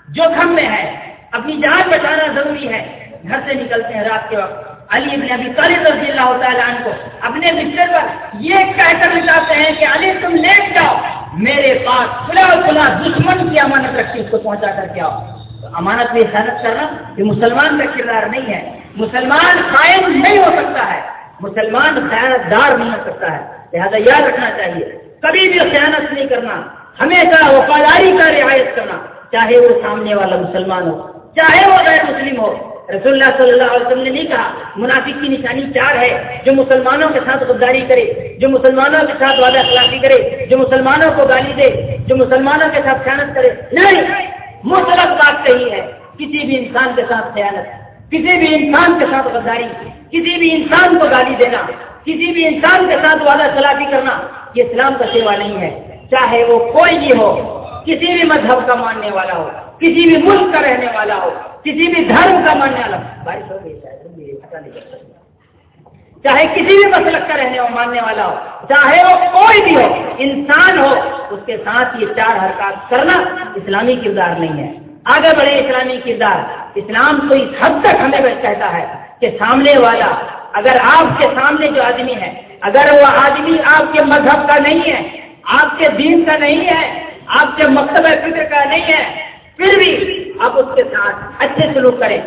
جوخم میں ہے، اپنی جان بچانا ضروری ہے۔ گھر سے نکلتے ہیں رات کے وقت۔ علی ابن ابی طالب رضی اللہ تعالیٰ عنہ کو اپنے بستر پر یہ کہہ کر بتاتے ہیں کہ علی، تم لیٹ جاؤ۔ میرے پاس کھلا کھلا دشمن کی امانت رکھی اس کو پہنچا کر کے آؤ۔ امانت میں حیرت کرنا یہ مسلمان کا کردار نہیں ہے۔ مسلمان قائم نہیں ہو سکتا ہے۔ مسلمان خیانت دار نہیں ہو سکتا ہے، لہٰذا یاد رکھنا چاہیے، کبھی بھی خیانت نہیں کرنا، ہمیشہ وفاداری کا رعایت کرنا، چاہے وہ سامنے والا مسلمان ہو، چاہے وہ غیر مسلم ہو۔ رسول اللہ صلی اللہ علیہ وسلم نے نہیں کہا، منافق کی نشانی چار ہے، جو مسلمانوں کے ساتھ غداری کرے، جو مسلمانوں کے ساتھ وعدہ اخلاقی کرے، جو مسلمانوں کو گالی دے، جو مسلمانوں کے ساتھ خیانت کرے۔ نہیں مطلب بات کہی ہے، کسی بھی انسان کے ساتھ خیانت کسی بھی انسان کے ساتھ غداری، کسی بھی انسان کو گالی دینا، کسی بھی انسان کے ساتھ وعدہ خلافی کرنا، یہ اسلام کا سیوا نہیں ہے۔ چاہے وہ کوئی بھی ہو، کسی بھی مذہب کا ماننے والا ہو، کسی بھی ملک کا رہنے والا ہو، کسی بھی دھرم کا ماننے والا بارش ہو گئی چاہے کسی بھی مسلک کا رہنے ماننے والا ہو، چاہے وہ کوئی بھی ہو، انسان ہو، اس کے ساتھ یہ چار حرکات کرنا اسلامی کردار نہیں ہے۔ آگے بڑھے اسلامی کردار۔ اسلام تو اس حد تک ہمیں کہتا ہے کہ سامنے والا، اگر آپ کے سامنے جو آدمی ہے، اگر وہ آدمی آپ کے مذہب کا نہیں ہے، آپ کے دین کا نہیں ہے، آپ کے مکتب فکر کا نہیں ہے، پھر بھی آپ اس کے ساتھ اچھے سلوک کریں۔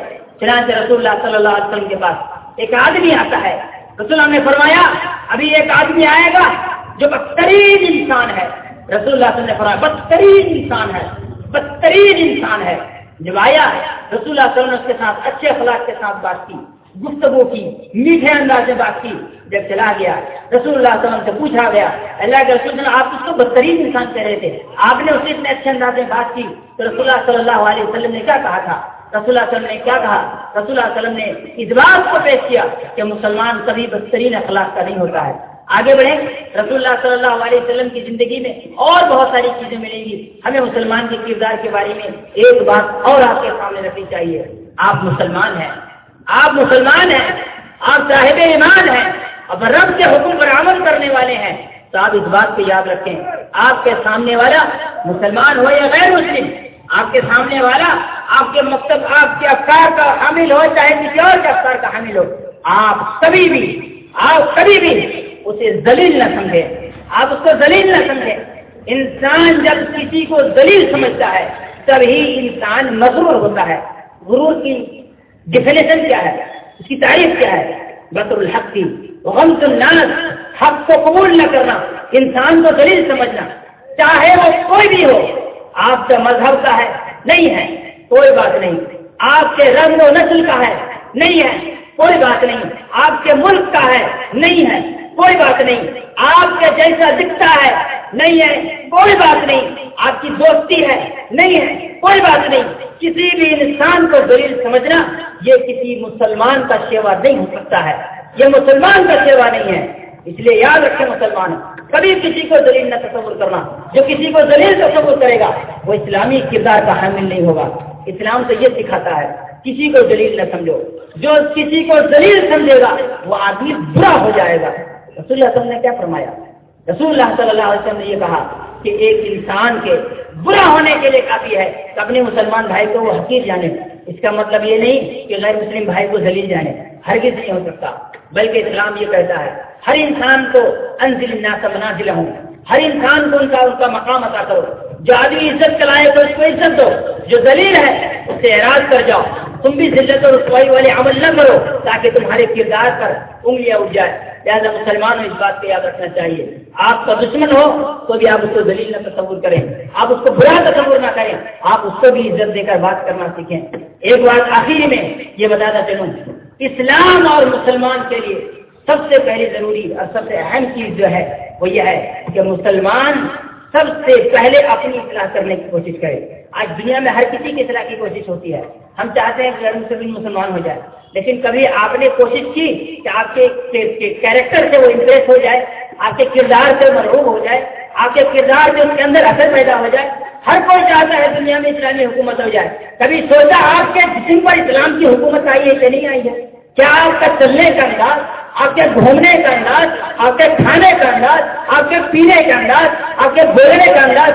چنانچہ رسول اللہ صلی اللہ علیہ وسلم کے پاس ایک آدمی آتا ہے۔ رسول اللہ نے فرمایا، ابھی ایک آدمی آئے گا جو بدترین انسان ہے۔ رسول اللہ صلی اللہ نے فرمایا، بدترین انسان ہے۔ بدترین انسان ہے جب آیا رسول اللہ صلی اللہ علیہ وسلم نے اس کے ساتھ اچھے اخلاق کے ساتھ بات کی، گفتگو کی، میٹھے انداز سے بات کی۔ جب چلا گیا، رسول اللہ علیہ وسلم سے پوچھا گیا، اللہ کے رسول آپ اس کو بدترین انسان کہہ رہے تھے۔ آپ نے اسے اتنے اچھے انداز میں بات کی۔ تو رسول اللہ صلی اللہ علیہ وسلم نے کیا کہا تھا؟ رسول اللہ علیہ وسلم نے کیا کہا؟ رسول اللہ علیہ وسلم نے اس بات کو پیش کیا کہ مسلمان کبھی بدترین اخلاق کا نہیں ہوتا ہے۔ آگے بڑھیں۔ رسول اللہ صلی اللہ علیہ وسلم کی زندگی میں اور بہت ساری چیزیں ملیں گی۔ ہمیں مسلمان کے کردار کے بارے میں ایک بات اور آپ کے سامنے رکھنی چاہیے۔ آپ مسلمان ہیں۔ آپ مسلمان ہیں۔ آپ صاحب ایمان ہیں۔ اور رب کے حکم پر عمل کرنے والے ہیں۔ تو آپ اس بات کو یاد رکھیں۔ آپ کے سامنے والا مسلمان ہو یا غیر مسلم، آپ کے سامنے والا، آپ کے مقصد، آپ کے افکار کا حامل ہو، چاہے کسی اور کے افکار کا حامل ہو، آپ کبھی بھی، آپ کبھی بھی اسے دلیل نہ سمجھے۔ آپ اس کو دلیل نہ سمجھے۔ انسان جب کسی کو دلیل سمجھتا ہے تبھی انسان مغرور ہوتا ہے۔ غرور کی ڈیفینیشن کیا ہے؟ اس کی تعریف کیا ہے؟ بطر الحق کی۔ غم الناس حق کو قبول نہ کرنا، انسان کو دلیل سمجھنا۔ چاہے وہ کوئی بھی ہو، آپ کا مذہب کا ہے، نہیں ہے، کوئی بات نہیں۔ آپ کے رنگ و نسل کا ہے، نہیں ہے، کوئی بات نہیں۔ آپ کے ملک کا ہے، نہیں ہے۔ کوئی بات نہیں۔ آپ کے جیسا دکھتا ہے، نہیں ہے، کوئی بات نہیں۔ آپ کی دوستی ہے، نہیں ہے، کوئی بات نہیں۔ کسی بھی انسان کو دلیل سمجھنا، یہ کسی مسلمان کا سیوا نہیں ہو سکتا ہے۔ یہ مسلمان کا سیوا نہیں ہے۔ اس لیے یاد رکھیں مسلمان، کبھی کسی کو دلیل نہ تصور کرنا۔ جو کسی کو دلیل تصور کرے گا، وہ اسلامی کردار کا حامل نہیں ہوگا۔ اسلام تو یہ سکھاتا ہے، کسی کو دلیل نہ سمجھو۔ جو کسی کو دلیل سمجھے گا، وہ آدمی برا ہو جائے گا۔ رسول اللہ وسلم نے کیا فرمایا؟ رسول اللہ صلی اللہ علیہ وسلم نے یہ کہا کہ ایک انسان کے برا ہونے کے لیے کافی ہے کہ اپنے مسلمان بھائی کو وہ حقیق جانے۔ اس کا مطلب یہ نہیں کہ غیر مسلم بھائی کو ذلیل جانے، ہرگز نہیں ہو سکتا۔ بلکہ اسلام یہ کہتا ہے، ہر انسان کو انزل الناس منازل ہوں ہر انسان کو ان کا ان کا مقام عطا کرو۔ جو آدمی عزت چلائے تو اس کو عزت دو۔ جو ذلیل ہے اسے اعراض کر جاؤ۔ تم بھی ذلت اور رسوائی والے عمل نہ کرو، تاکہ تمہارے کردار پر انگلیاں اٹھ جائے لہٰذا مسلمانوں اس بات کو یاد رکھنا چاہیے۔ آپ کا دشمن ہو تو بھی آپ اس کو دلیل نہ تصور کریں۔ آپ اس کو برا تصور نہ کریں۔ آپ اس کو بھی عزت دے کر بات کرنا سیکھیں۔ ایک بات آخری میں یہ بتاتا چلوں۔ اسلام اور مسلمان کے لیے سب سے پہلے ضروری اور سب سے اہم چیز جو ہے وہ یہ ہے کہ مسلمان سب سے پہلے اپنی اصلاح کرنے کی کوشش کرے آج دنیا میں ہر کسی کی اصلاح کی کوشش ہوتی ہے۔ ہم چاہتے ہیں کہ غیر مسلم مسلمان ہو جائے۔ لیکن کبھی آپ نے کوشش کی کہ آپ کے کیریکٹر سے وہ امپریس ہو جائے، آپ کے کردار سے مرحوب ہو جائے، آپ کے کردار سے اس کے اندر اثر پیدا ہو جائے، ہر کوئی چاہتا ہے دنیا میں اسلامی حکومت ہو جائے۔ کبھی سوچا آپ کے جسم پر اسلام کی حکومت آئی ہے کہ نہیں آئی ہے؟ کیا آپ کا چلنے کا انداز، آپ کے گھومنے کا انداز، آپ کے کھانے کا انداز، آپ کے پینے کا انداز، آپ کے بولنے کا انداز۔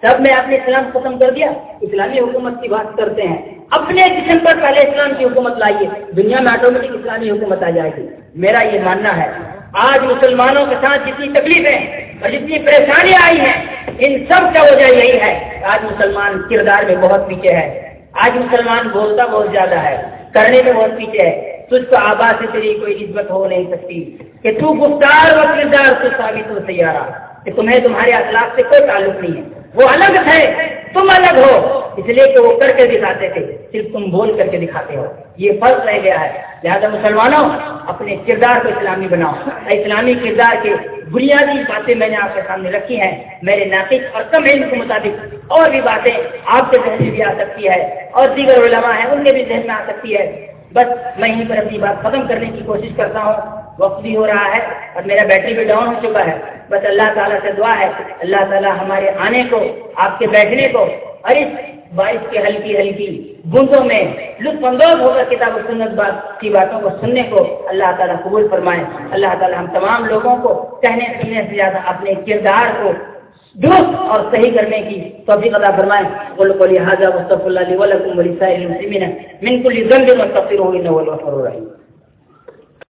سب میں آپ نے اسلام ختم کر دیا۔ اسلامی حکومت کی بات کرتے ہیں۔ اپنے جسم پر پہلے اسلام کی حکومت لائیے۔ دنیا میں آٹومیٹک اسلامی حکومت آ جائے گی۔ میرا یہ ماننا ہے۔ آج مسلمانوں کے ساتھ جتنی تکلیفیں اور جتنی پریشانیاں آئی ہیں، ان سب کا وجہ یہی ہے آج مسلمان کردار میں بہت پیچھے ہے۔ آج مسلمان بولتا بہت زیادہ ہے، کرنے میں بہت پیچھے ہے۔ تجھ کو آباد سے تیری کوئی نسبت ہو نہیں سکتی، کہ تو گفتار و کردار تو ثابت ہو سیارہ، کہ تمہیں تمہارے اخلاق سے کوئی تعلق نہیں ہے۔ وہ الگ ہے تم الگ ہو۔ اس لیے کہ وہ کر کے دکھاتے تھے، صرف تم بول کر کے دکھاتے ہو۔ یہ فرق رہ گیا ہے۔ لہٰذا مسلمانوں، اپنے کردار کو اسلامی بناؤ۔ اسلامی کردار کے بنیادی باتیں میں نے آپ کے سامنے رکھی ہیں۔ میرے ناطق اور کم علم کے مطابق اور بھی باتیں آپ کے ذہن میں بھی آ سکتی ہے اور دیگر علماء ہیں، ان کے بھی ذہن میں آ سکتی ہے۔ بس میں یہیں پر اپنی بات ختم کرنے کی کوشش کرتا ہوں۔ وقت بھی ہو رہا ہے اور میرا بیٹری بھی ڈاؤن ہو چکا ہے۔ بس اللہ تعالیٰ سے دعا ہے۔ اللہ تعالیٰ ہمارے آنے کو، آپ کے بیٹھنے کو اور اس بارش کی ہلکی ہلکی بوندوں میں لطف اندوز ہو کر کتاب و سنت بات کی باتوں کو سننے کو اللہ تعالیٰ قبول فرمائے۔ اللہ تعالیٰ ہم تمام لوگوں کو کہنے سننے سے زیادہ اپنے کردار کو درست اور صحیح کرنے کی توفیق عطا فرمائے۔ قل قولی هذا واستغفر الله لي ولكم ولسائر المسلمين من كل ذنب واستغفروه انه هو الغفور الرحيم۔